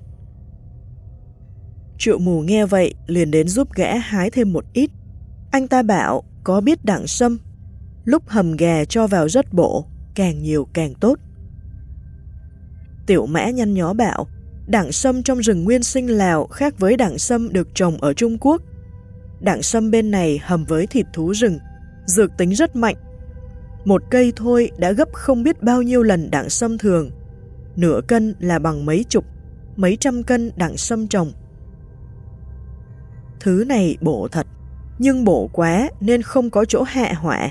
Triệu mù nghe vậy liền đến giúp gã hái thêm một ít. Anh ta bảo có biết đẳng sâm, lúc hầm gà cho vào rất bổ, càng nhiều càng tốt. Tiểu mã nhăn nhó bảo, đẳng sâm trong rừng nguyên sinh Lào khác với đẳng sâm được trồng ở Trung Quốc. Đẳng sâm bên này hầm với thịt thú rừng, dược tính rất mạnh, một cây thôi đã gấp không biết bao nhiêu lần đặng sâm thường. Nửa cân là bằng mấy chục, mấy trăm cân đặng sâm trồng. Thứ này bổ thật, nhưng bổ quá nên không có chỗ hạ hỏa.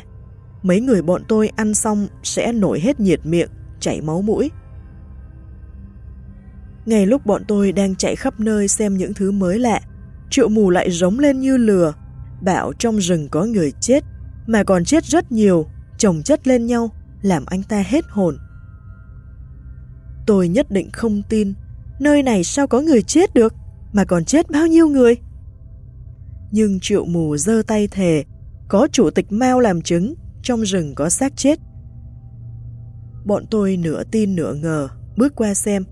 Mấy người bọn tôi ăn xong sẽ nổi hết nhiệt miệng, chảy máu mũi. Ngay lúc bọn tôi đang chạy khắp nơi xem những thứ mới lạ, triệu mù lại giống lên như lừa, bảo trong rừng có người chết, mà còn chết rất nhiều chồng chất lên nhau, làm anh ta hết hồn. Tôi nhất định không tin, nơi này sao có người chết được, mà còn chết bao nhiêu người? Nhưng triệu mù giơ tay thề, có chủ tịch Mao làm chứng, trong rừng có xác chết. Bọn tôi nửa tin nửa ngờ, bước qua xem,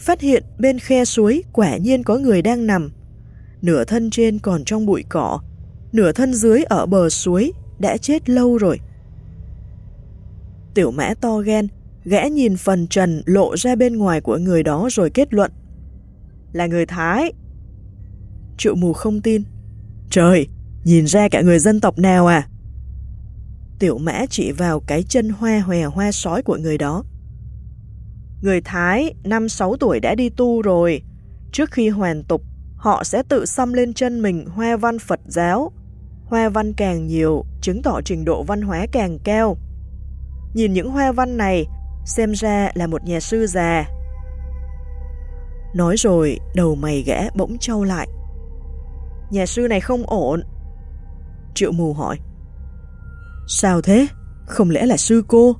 phát hiện bên khe suối quả nhiên có người đang nằm. Nửa thân trên còn trong bụi cỏ, nửa thân dưới ở bờ suối, đã chết lâu rồi. Tiểu mã to ghen, gã nhìn phần trần lộ ra bên ngoài của người đó rồi kết luận. Là người Thái. Triệu mù không tin. Trời, nhìn ra cả người dân tộc nào à? Tiểu mã chỉ vào cái chân hoa hòe hoa sói của người đó. Người Thái, năm sáu tuổi đã đi tu rồi. Trước khi hoàn tục, họ sẽ tự xăm lên chân mình hoa văn Phật giáo. Hoa văn càng nhiều, chứng tỏ trình độ văn hóa càng cao. Nhìn những hoa văn này, xem ra là một nhà sư già. Nói rồi, đầu mày gã bỗng trâu lại. Nhà sư này không ổn. Triệu mù hỏi. Sao thế? Không lẽ là sư cô?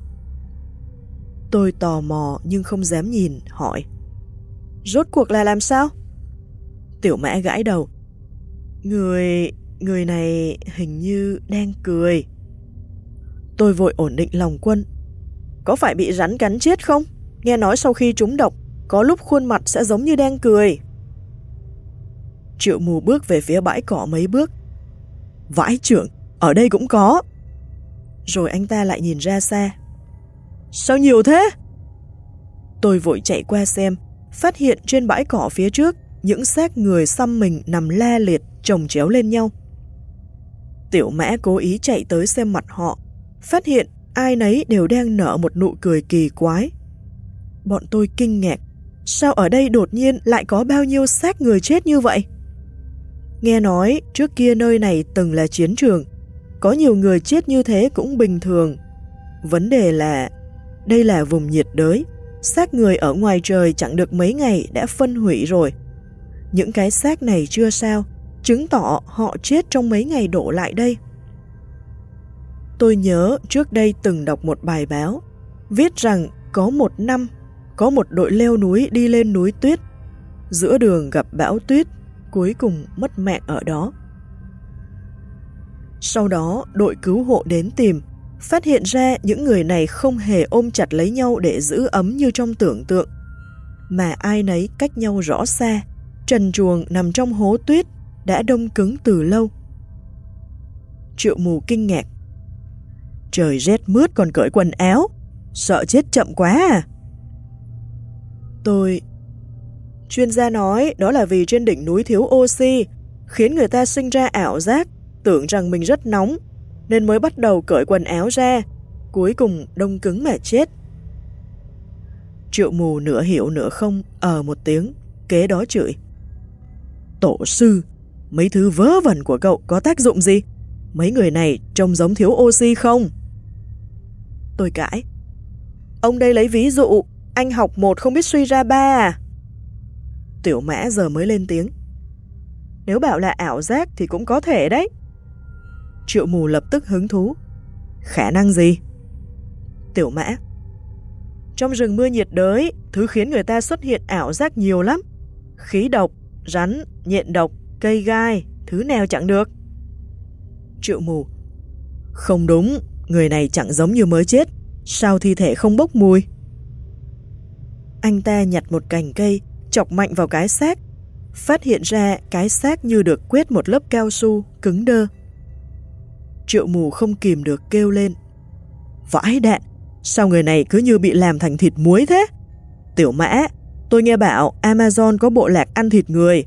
Tôi tò mò nhưng không dám nhìn, hỏi. Rốt cuộc là làm sao? Tiểu mã gãi đầu. Người... người này hình như đang cười. Tôi vội ổn định lòng quân. Có phải bị rắn cắn chết không? Nghe nói sau khi trúng độc, có lúc khuôn mặt sẽ giống như đang cười. Triệu mù bước về phía bãi cỏ mấy bước. Vãi trưởng, ở đây cũng có. Rồi anh ta lại nhìn ra xa. Sao nhiều thế? Tôi vội chạy qua xem, phát hiện trên bãi cỏ phía trước những xác người xăm mình nằm la liệt chồng chéo lên nhau. Tiểu mã cố ý chạy tới xem mặt họ, phát hiện ai nấy đều đang nở một nụ cười kỳ quái. Bọn tôi kinh ngạc, sao ở đây đột nhiên lại có bao nhiêu xác người chết như vậy? Nghe nói trước kia nơi này từng là chiến trường, có nhiều người chết như thế cũng bình thường. Vấn đề là đây là vùng nhiệt đới, xác người ở ngoài trời chẳng được mấy ngày đã phân hủy rồi. Những cái xác này chưa sao, chứng tỏ họ chết trong mấy ngày đổ lại đây. Tôi nhớ trước đây từng đọc một bài báo, viết rằng có một năm, có một đội leo núi đi lên núi tuyết. Giữa đường gặp bão tuyết, cuối cùng mất mạng ở đó. Sau đó, đội cứu hộ đến tìm, phát hiện ra những người này không hề ôm chặt lấy nhau để giữ ấm như trong tưởng tượng, mà ai nấy cách nhau rõ xa, trần chuồng nằm trong hố tuyết đã đông cứng từ lâu. Triệu mù kinh ngạc. Trời rét mướt còn cởi quần áo, sợ chết chậm quá à? Tôi... Chuyên gia nói đó là vì trên đỉnh núi thiếu oxy, khiến người ta sinh ra ảo giác, tưởng rằng mình rất nóng, nên mới bắt đầu cởi quần áo ra, cuối cùng đông cứng mà chết. Triệu mù nửa hiểu nửa không, ở một tiếng, kế đó chửi. Tổ sư, mấy thứ vớ vẩn của cậu có tác dụng gì? Mấy người này trông giống thiếu oxy không? Tôi cãi. Ông đây lấy ví dụ, anh học một không biết suy ra ba à? Tiểu mã giờ mới lên tiếng. Nếu bảo là ảo giác thì cũng có thể đấy. Triệu mù lập tức hứng thú. Khả năng gì? Tiểu mã. Trong rừng mưa nhiệt đới, thứ khiến người ta xuất hiện ảo giác nhiều lắm. Khí độc, rắn, nhện độc, cây gai, thứ nào chẳng được. Triệu mù. Không đúng, người này chẳng giống như mới chết. Sao thi thể không bốc mùi? Anh ta nhặt một cành cây, chọc mạnh vào cái xác. Phát hiện ra cái xác như được quét một lớp cao su, cứng đơ. Triệu mù không kìm được kêu lên. Vãi đạn, sao người này cứ như bị làm thành thịt muối thế? Tiểu mã, tôi nghe bảo Amazon có bộ lạc ăn thịt người.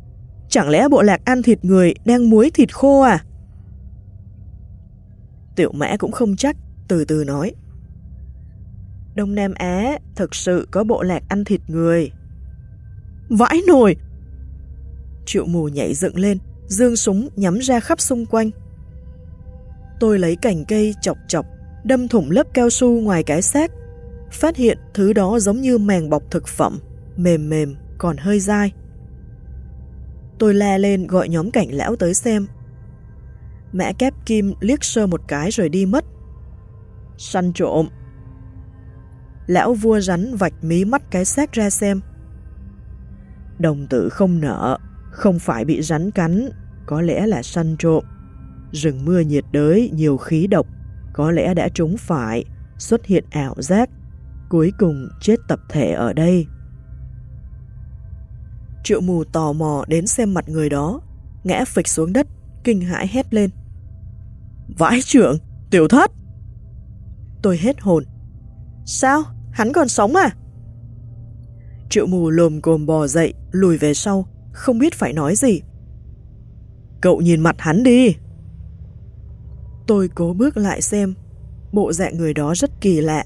Chẳng lẽ bộ lạc ăn thịt người đang muối thịt khô à? Tiểu mã cũng không chắc, từ từ nói. Đông Nam Á thực sự có bộ lạc ăn thịt người. Vãi nồi! Triệu mù nhảy dựng lên, dương súng nhắm ra khắp xung quanh. Tôi lấy cành cây chọc chọc, đâm thủng lớp cao su ngoài cái xác. Phát hiện thứ đó giống như màng bọc thực phẩm, mềm mềm, còn hơi dai. Tôi la lên gọi nhóm cảnh lão tới xem. Mẹ kép kim liếc sơ một cái rồi đi mất. Săn trộm. Lão vua rắn vạch mí mắt cái xác ra xem. Đồng tử không nở, không phải bị rắn cắn, có lẽ là săn trộm rừng mưa nhiệt đới nhiều khí độc, có lẽ đã trúng phải, xuất hiện ảo giác, cuối cùng chết tập thể ở đây. Triệu mù tò mò đến xem mặt người đó, ngã phịch xuống đất, kinh hãi hét lên. Vãi trưởng, tiểu thất! Tôi hết hồn. Sao? Hắn còn sống à? Triệu mù lồm cồm bò dậy, lùi về sau, không biết phải nói gì. Cậu nhìn mặt hắn đi, Tôi cố bước lại xem. Bộ dạng người đó rất kỳ lạ.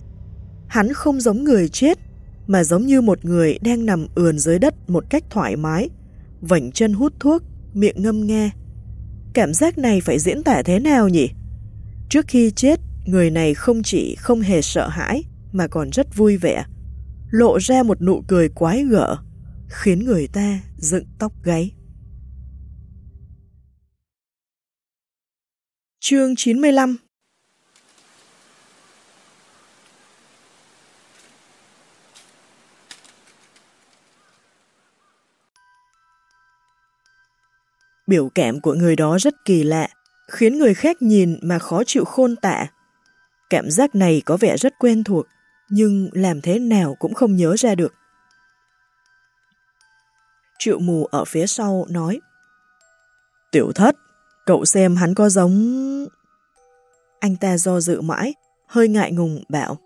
Hắn không giống người chết, mà giống như một người đang nằm ườn dưới đất một cách thoải mái, vảnh chân hút thuốc, miệng ngâm nghe. Cảm giác này phải diễn tả thế nào nhỉ? Trước khi chết, người này không chỉ không hề sợ hãi, mà còn rất vui vẻ, lộ ra một nụ cười quái gở, khiến người ta dựng tóc gáy. Chương 95 Biểu cảm của người đó rất kỳ lạ, khiến người khác nhìn mà khó chịu khôn tạ. Cảm giác này có vẻ rất quen thuộc, nhưng làm thế nào cũng không nhớ ra được. Triệu mù ở phía sau nói Tiểu thất, cậu xem hắn có giống... Anh ta do dự mãi, hơi ngại ngùng bảo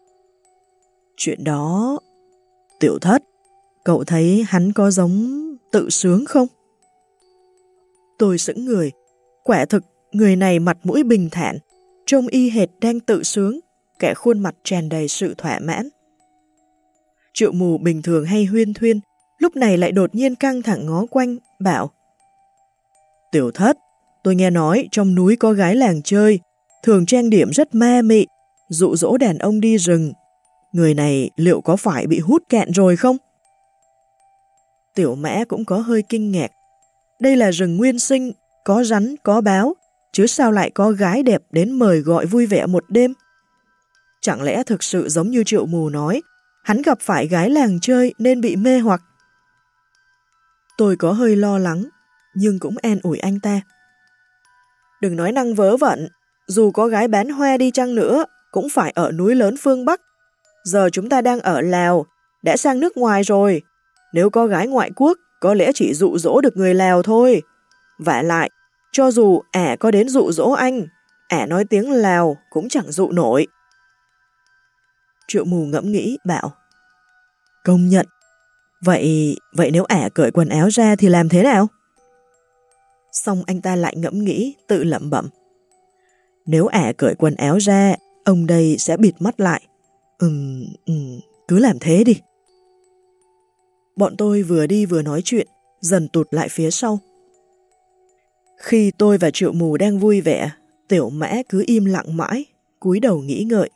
Chuyện đó... Tiểu thất, cậu thấy hắn có giống tự sướng không? Tôi sững người. Quả thực, người này mặt mũi bình thản, trông y hệt đang tự sướng, kẻ khuôn mặt tràn đầy sự thỏa mãn. Triệu mù bình thường hay huyên thuyên, lúc này lại đột nhiên căng thẳng ngó quanh, bảo Tiểu thất, tôi nghe nói trong núi có gái làng chơi, thường trang điểm rất ma mị, dụ dỗ đàn ông đi rừng. Người này liệu có phải bị hút cạn rồi không? Tiểu mã cũng có hơi kinh ngạc, đây là rừng nguyên sinh, có rắn, có báo, chứ sao lại có gái đẹp đến mời gọi vui vẻ một đêm? Chẳng lẽ thực sự giống như triệu mù nói, hắn gặp phải gái làng chơi nên bị mê hoặc? Tôi có hơi lo lắng, nhưng cũng an ủi anh ta. Đừng nói năng vớ vẩn, dù có gái bán hoa đi chăng nữa, cũng phải ở núi lớn phương Bắc. Giờ chúng ta đang ở Lào, đã sang nước ngoài rồi. Nếu có gái ngoại quốc có lẽ chỉ dụ dỗ được người Lào thôi. Vả lại, cho dù ẻ có đến dụ dỗ anh, ẻ nói tiếng Lào cũng chẳng dụ nổi. Triệu mù ngẫm nghĩ, bảo Công nhận. Vậy, vậy nếu ẻ cởi quần áo ra thì làm thế nào? Xong anh ta lại ngẫm nghĩ, tự lẩm bẩm. Nếu ẻ cởi quần áo ra, ông đây sẽ bịt mắt lại. Ừm, ừm, cứ làm thế đi. Bọn tôi vừa đi vừa nói chuyện, dần tụt lại phía sau. Khi tôi và triệu mù đang vui vẻ, tiểu mã cứ im lặng mãi, cúi đầu nghĩ ngợi.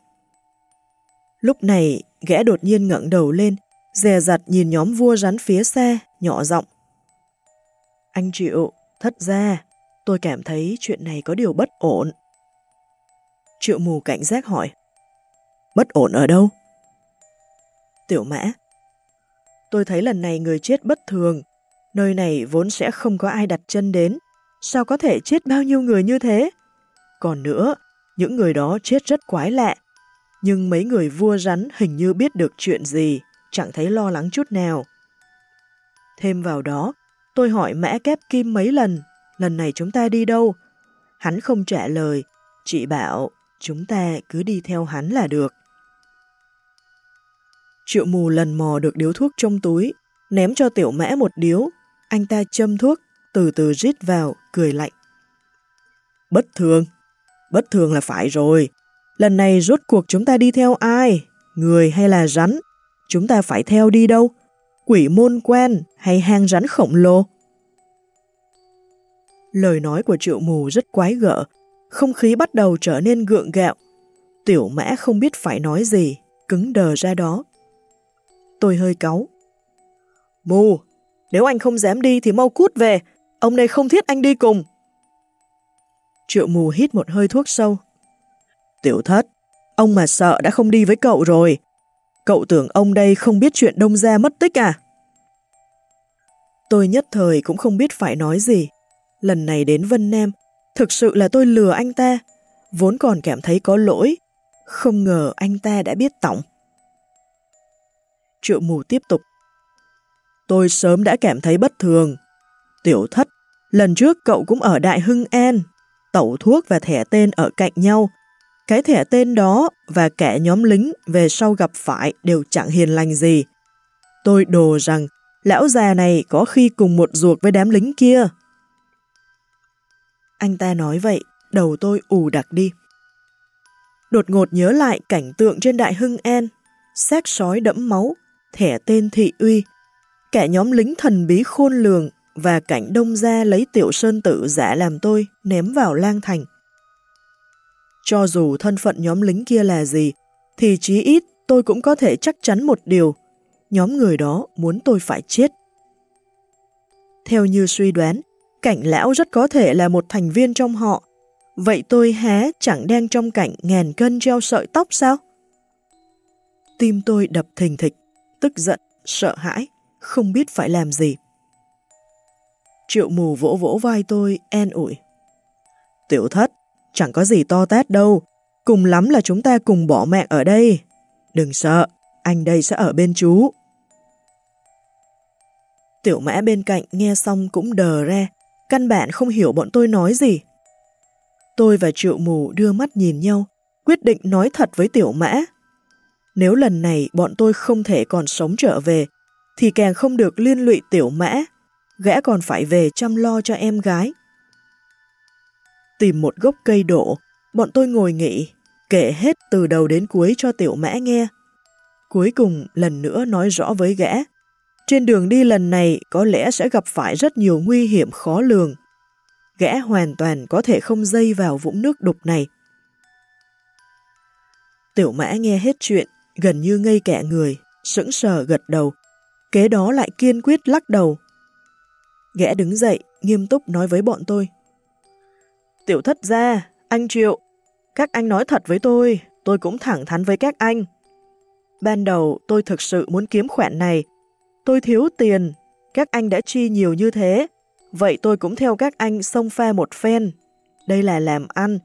Lúc này, gã đột nhiên ngẩng đầu lên, dè dặt nhìn nhóm vua rắn phía xa, nhỏ giọng. Anh Triệu, thất ra, tôi cảm thấy chuyện này có điều bất ổn. Triệu mù cảnh giác hỏi. Bất ổn ở đâu? Tiểu mã, Tôi thấy lần này người chết bất thường. Nơi này vốn sẽ không có ai đặt chân đến. Sao có thể chết bao nhiêu người như thế? Còn nữa, những người đó chết rất quái lạ. Nhưng mấy người vua rắn hình như biết được chuyện gì, chẳng thấy lo lắng chút nào. Thêm vào đó, tôi hỏi mã kép kim mấy lần, lần này chúng ta đi đâu? Hắn không trả lời, chỉ bảo chúng ta cứ đi theo hắn là được. Triệu mù lần mò được điếu thuốc trong túi, ném cho tiểu mã một điếu. Anh ta châm thuốc, từ từ rít vào, cười lạnh. Bất thường. Bất thường là phải rồi. Lần này rốt cuộc chúng ta đi theo ai? Người hay là rắn? Chúng ta phải theo đi đâu? Quỷ môn quen hay hang rắn khổng lồ? Lời nói của triệu mù rất quái gở, không khí bắt đầu trở nên gượng gạo. Tiểu mã không biết phải nói gì, cứng đờ ra đó. Tôi hơi cáu. Mù, nếu anh không dám đi thì mau cút về, ông này không thiết anh đi cùng. Triệu mù hít một hơi thuốc sâu. Tiểu thất, ông mà sợ đã không đi với cậu rồi. Cậu tưởng ông đây không biết chuyện đông gia mất tích à? Tôi nhất thời cũng không biết phải nói gì. Lần này đến Vân Nam, thực sự là tôi lừa anh ta, vốn còn cảm thấy có lỗi. Không ngờ anh ta đã biết tổng. Triệu mù tiếp tục. Tôi sớm đã cảm thấy bất thường. Tiểu thất, lần trước cậu cũng ở Đại Hưng An. Tẩu thuốc và thẻ tên ở cạnh nhau. Cái thẻ tên đó và kẻ nhóm lính về sau gặp phải đều chẳng hiền lành gì. Tôi đồ rằng lão già này có khi cùng một ruột với đám lính kia. Anh ta nói vậy, đầu tôi ù đặc đi. đột ngột nhớ lại cảnh tượng trên đại hưng en xác sói đẫm máu, thẻ tên thị uy, kẻ nhóm lính thần bí khôn lường và cảnh đông gia lấy tiểu sơn tử giả làm tôi ném vào lang thành. Cho dù thân phận nhóm lính kia là gì, thì chí ít tôi cũng có thể chắc chắn một điều, nhóm người đó muốn tôi phải chết. Theo như suy đoán, cảnh lão rất có thể là một thành viên trong họ, vậy tôi hé chẳng đang trong cảnh ngàn cân treo sợi tóc sao? Tim tôi đập thình thịch, tức giận, sợ hãi, không biết phải làm gì. Triệu mù vỗ vỗ vai tôi, an ủi. Tiểu thất, chẳng có gì to tát đâu, cùng lắm là chúng ta cùng bỏ mạng ở đây. Đừng sợ, anh đây sẽ ở bên chú. Tiểu mã bên cạnh nghe xong cũng đờ ra, căn bản không hiểu bọn tôi nói gì. Tôi và triệu mù đưa mắt nhìn nhau, quyết định nói thật với tiểu mã. Nếu lần này bọn tôi không thể còn sống trở về, thì càng không được liên lụy tiểu mã, gã còn phải về chăm lo cho em gái. Tìm một gốc cây đổ, bọn tôi ngồi nghỉ, kể hết từ đầu đến cuối cho tiểu mã nghe. Cuối cùng lần nữa nói rõ với gã, trên đường đi lần này có lẽ sẽ gặp phải rất nhiều nguy hiểm khó lường. Gã hoàn toàn có thể không dây vào vũng nước đục này. Tiểu mã nghe hết chuyện, gần như ngây kẻ người, sững sờ gật đầu. Kế đó lại kiên quyết lắc đầu. Gã đứng dậy, nghiêm túc nói với bọn tôi. Tiểu thất gia, anh Triệu, các anh nói thật với tôi, tôi cũng thẳng thắn với các anh. Ban đầu tôi thực sự muốn kiếm khoản này. Tôi thiếu tiền, các anh đã chi nhiều như thế. Vậy tôi cũng theo các anh xông pha một phen. Đây là làm ăn.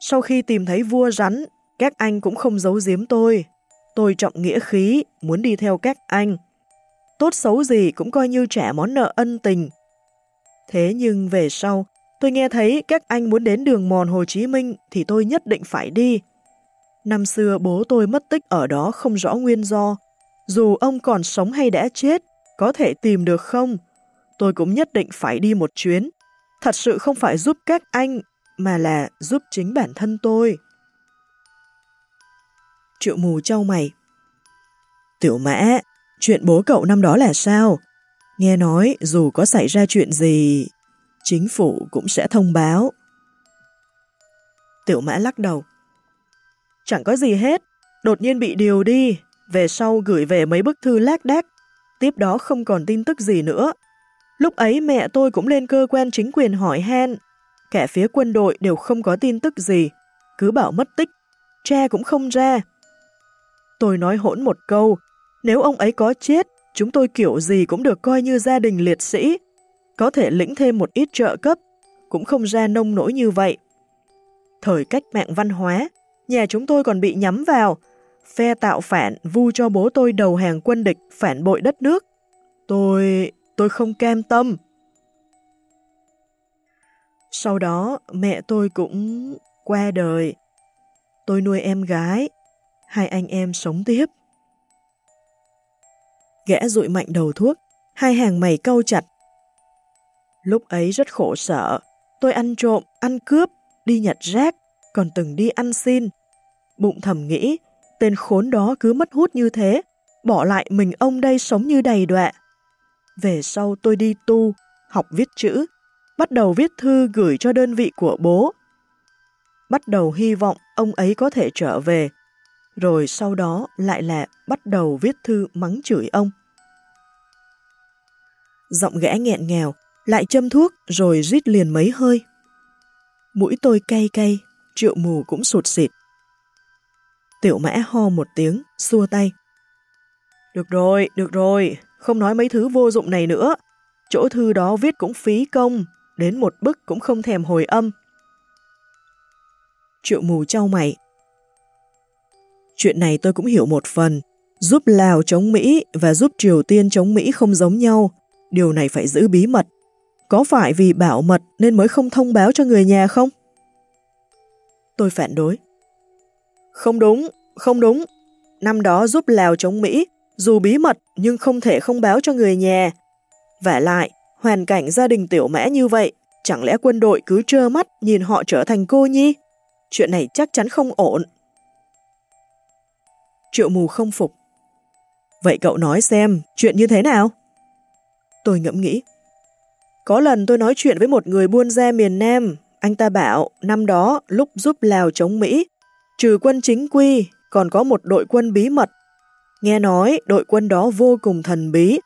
Sau khi tìm thấy vua rắn, các anh cũng không giấu giếm tôi. Tôi trọng nghĩa khí, muốn đi theo các anh. Tốt xấu gì cũng coi như trả món nợ ân tình. Thế nhưng về sau, tôi nghe thấy các anh muốn đến đường mòn Hồ Chí Minh thì tôi nhất định phải đi. Năm xưa bố tôi mất tích ở đó không rõ nguyên do. Dù ông còn sống hay đã chết, có thể tìm được không? Tôi cũng nhất định phải đi một chuyến. Thật sự không phải giúp các anh, mà là giúp chính bản thân tôi. Triệu mù trao mày. Tiểu mã, chuyện bố cậu năm đó là sao? Nghe nói dù có xảy ra chuyện gì, chính phủ cũng sẽ thông báo. Tiểu mã lắc đầu. Chẳng có gì hết, đột nhiên bị điều đi, về sau gửi về mấy bức thư lác đác, tiếp đó không còn tin tức gì nữa. Lúc ấy mẹ tôi cũng lên cơ quan chính quyền hỏi han, cả phía quân đội đều không có tin tức gì, cứ bảo mất tích, cha cũng không ra. Tôi nói hỗn một câu, nếu ông ấy có chết, chúng tôi kiểu gì cũng được coi như gia đình liệt sĩ, có thể lĩnh thêm một ít trợ cấp, cũng không ra nông nỗi như vậy. Thời cách mạng văn hóa, nhà chúng tôi còn bị nhắm vào, phe tạo phản vu cho bố tôi đầu hàng quân địch phản bội đất nước. Tôi... tôi không cam tâm. Sau đó mẹ tôi cũng qua đời. Tôi nuôi em gái, hai anh em sống tiếp. Gã rụi mạnh đầu thuốc, hai hàng mày câu chặt. Lúc ấy rất khổ sở, tôi ăn trộm, ăn cướp, đi nhặt rác, còn từng đi ăn xin. Bụng thầm nghĩ, tên khốn đó cứ mất hút như thế, bỏ lại mình ông đây sống như đầy đọa. Về sau tôi đi tu, học viết chữ, bắt đầu viết thư gửi cho đơn vị của bố. Bắt đầu hy vọng ông ấy có thể trở về, rồi sau đó lại là bắt đầu viết thư mắng chửi ông. Giọng gã nghẹn nghèo, lại châm thuốc rồi rít liền mấy hơi. Mũi tôi cay cay, triệu mù cũng sụt xịt. Tiểu mã ho một tiếng, xua tay. Được rồi, được rồi, không nói mấy thứ vô dụng này nữa. Chỗ thư đó viết cũng phí công, đến một bức cũng không thèm hồi âm. Triệu mù trao mày. Chuyện này tôi cũng hiểu một phần. Giúp Lào chống Mỹ và giúp Triều Tiên chống Mỹ không giống nhau. Điều này phải giữ bí mật. Có phải vì bảo mật nên mới không thông báo cho người nhà không? Tôi phản đối. Không đúng, không đúng. Năm đó giúp Lào chống Mỹ, dù bí mật nhưng không thể không báo cho người nhà. Và lại, hoàn cảnh gia đình tiểu mã như vậy, chẳng lẽ quân đội cứ trơ mắt nhìn họ trở thành cô nhi? Chuyện này chắc chắn không ổn. Triệu mù không phục. Vậy cậu nói xem, chuyện như thế nào? Tôi ngẫm nghĩ. Có lần tôi nói chuyện với một người buôn xe miền Nam, anh ta bảo năm đó lúc giúp Lào chống Mỹ, trừ quân chính quy, còn có một đội quân bí mật. Nghe nói đội quân đó vô cùng thần bí.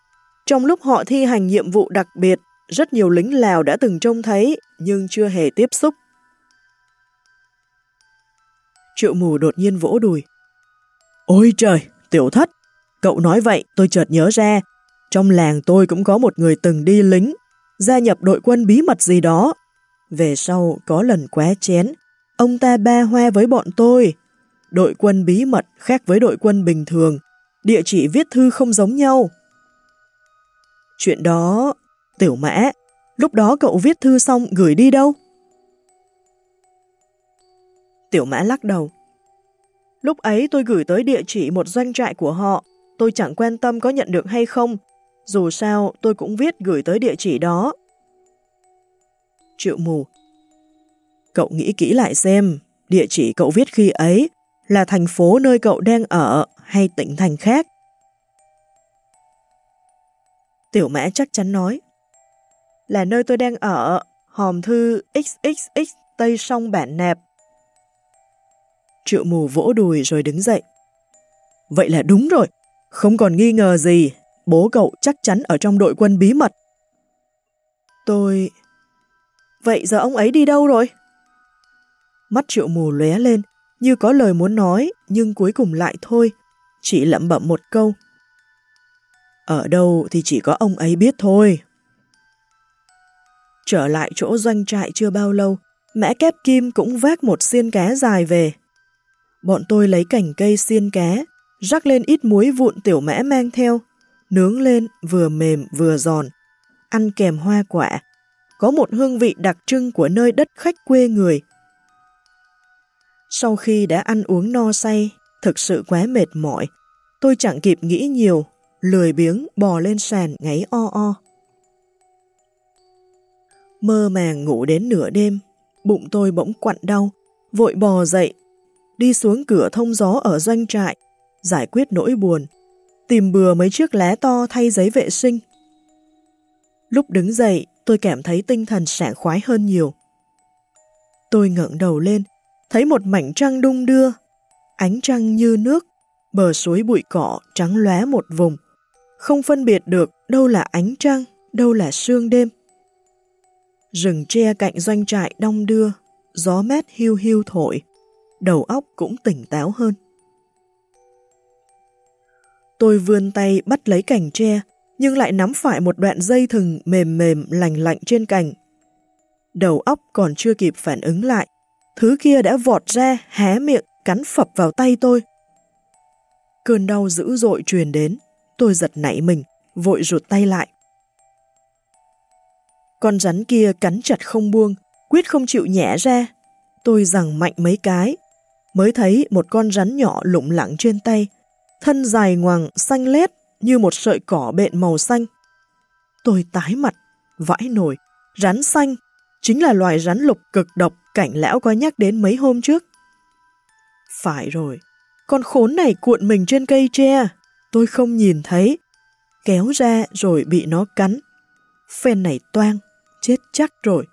Trong lúc họ thi hành nhiệm vụ đặc biệt, rất nhiều lính Lào đã từng trông thấy nhưng chưa hề tiếp xúc. Triệu mù đột nhiên vỗ đùi. Ôi trời, tiểu thất, cậu nói vậy tôi chợt nhớ ra, trong làng tôi cũng có một người từng đi lính, gia nhập đội quân bí mật gì đó. Về sau có lần quá chén, ông ta ba hoa với bọn tôi. Đội quân bí mật khác với đội quân bình thường, địa chỉ viết thư không giống nhau. Chuyện đó, tiểu mã, lúc đó cậu viết thư xong gửi đi đâu? Tiểu mã lắc đầu. Lúc ấy tôi gửi tới địa chỉ một doanh trại của họ, tôi chẳng quan tâm có nhận được hay không, dù sao tôi cũng viết gửi tới địa chỉ đó. Triệu mù Cậu nghĩ kỹ lại xem, địa chỉ cậu viết khi ấy là thành phố nơi cậu đang ở hay tỉnh thành khác. Tiểu mã chắc chắn nói là nơi tôi đang ở, hòm thư XXX Tây Sông Bản Nạp. Triệu mù vỗ đùi rồi đứng dậy. Vậy là đúng rồi, không còn nghi ngờ gì, bố cậu chắc chắn ở trong đội quân bí mật. Tôi... Vậy giờ ông ấy đi đâu rồi? Mắt triệu mù lóe lên, như có lời muốn nói, nhưng cuối cùng lại thôi, chỉ lẩm bẩm một câu. Ở đâu thì chỉ có ông ấy biết thôi. Trở lại chỗ doanh trại chưa bao lâu, mã kép kim cũng vác một xiên cá dài về. Bọn tôi lấy cành cây xiên cá, rắc lên ít muối vụn tiểu mã mang theo, nướng lên vừa mềm vừa giòn, ăn kèm hoa quả, có một hương vị đặc trưng của nơi đất khách quê người. Sau khi đã ăn uống no say, thực sự quá mệt mỏi, tôi chẳng kịp nghĩ nhiều, lười biếng bò lên sàn ngáy o o. Mơ màng ngủ đến nửa đêm, bụng tôi bỗng quặn đau, vội bò dậy, đi xuống cửa thông gió ở doanh trại, giải quyết nỗi buồn, tìm bừa mấy chiếc lá to thay giấy vệ sinh. Lúc đứng dậy, tôi cảm thấy tinh thần sảng khoái hơn nhiều. Tôi ngẩng đầu lên, thấy một mảnh trăng đung đưa, ánh trăng như nước, bờ suối bụi cỏ trắng lóe một vùng, không phân biệt được đâu là ánh trăng, đâu là sương đêm. Rừng tre cạnh doanh trại đong đưa, gió mát hiu hiu thổi, đầu óc cũng tỉnh táo hơn. Tôi vươn tay bắt lấy cành tre, nhưng lại nắm phải một đoạn dây thừng mềm mềm lành lạnh trên cành. Đầu óc còn chưa kịp phản ứng lại, thứ kia đã vọt ra, hé miệng, cắn phập vào tay tôi. Cơn đau dữ dội truyền đến, tôi giật nảy mình, vội rụt tay lại. Con rắn kia cắn chặt không buông, quyết không chịu nhẹ ra. Tôi rằng mạnh mấy cái, mới thấy một con rắn nhỏ lủng lẳng trên tay, thân dài ngoằng xanh lét như một sợi cỏ bện màu xanh. Tôi tái mặt, vãi nổi, rắn xanh chính là loài rắn lục cực độc cảnh lão có nhắc đến mấy hôm trước. Phải rồi, con khốn này cuộn mình trên cây tre, tôi không nhìn thấy, kéo ra rồi bị nó cắn. Phen này toang, chết chắc rồi.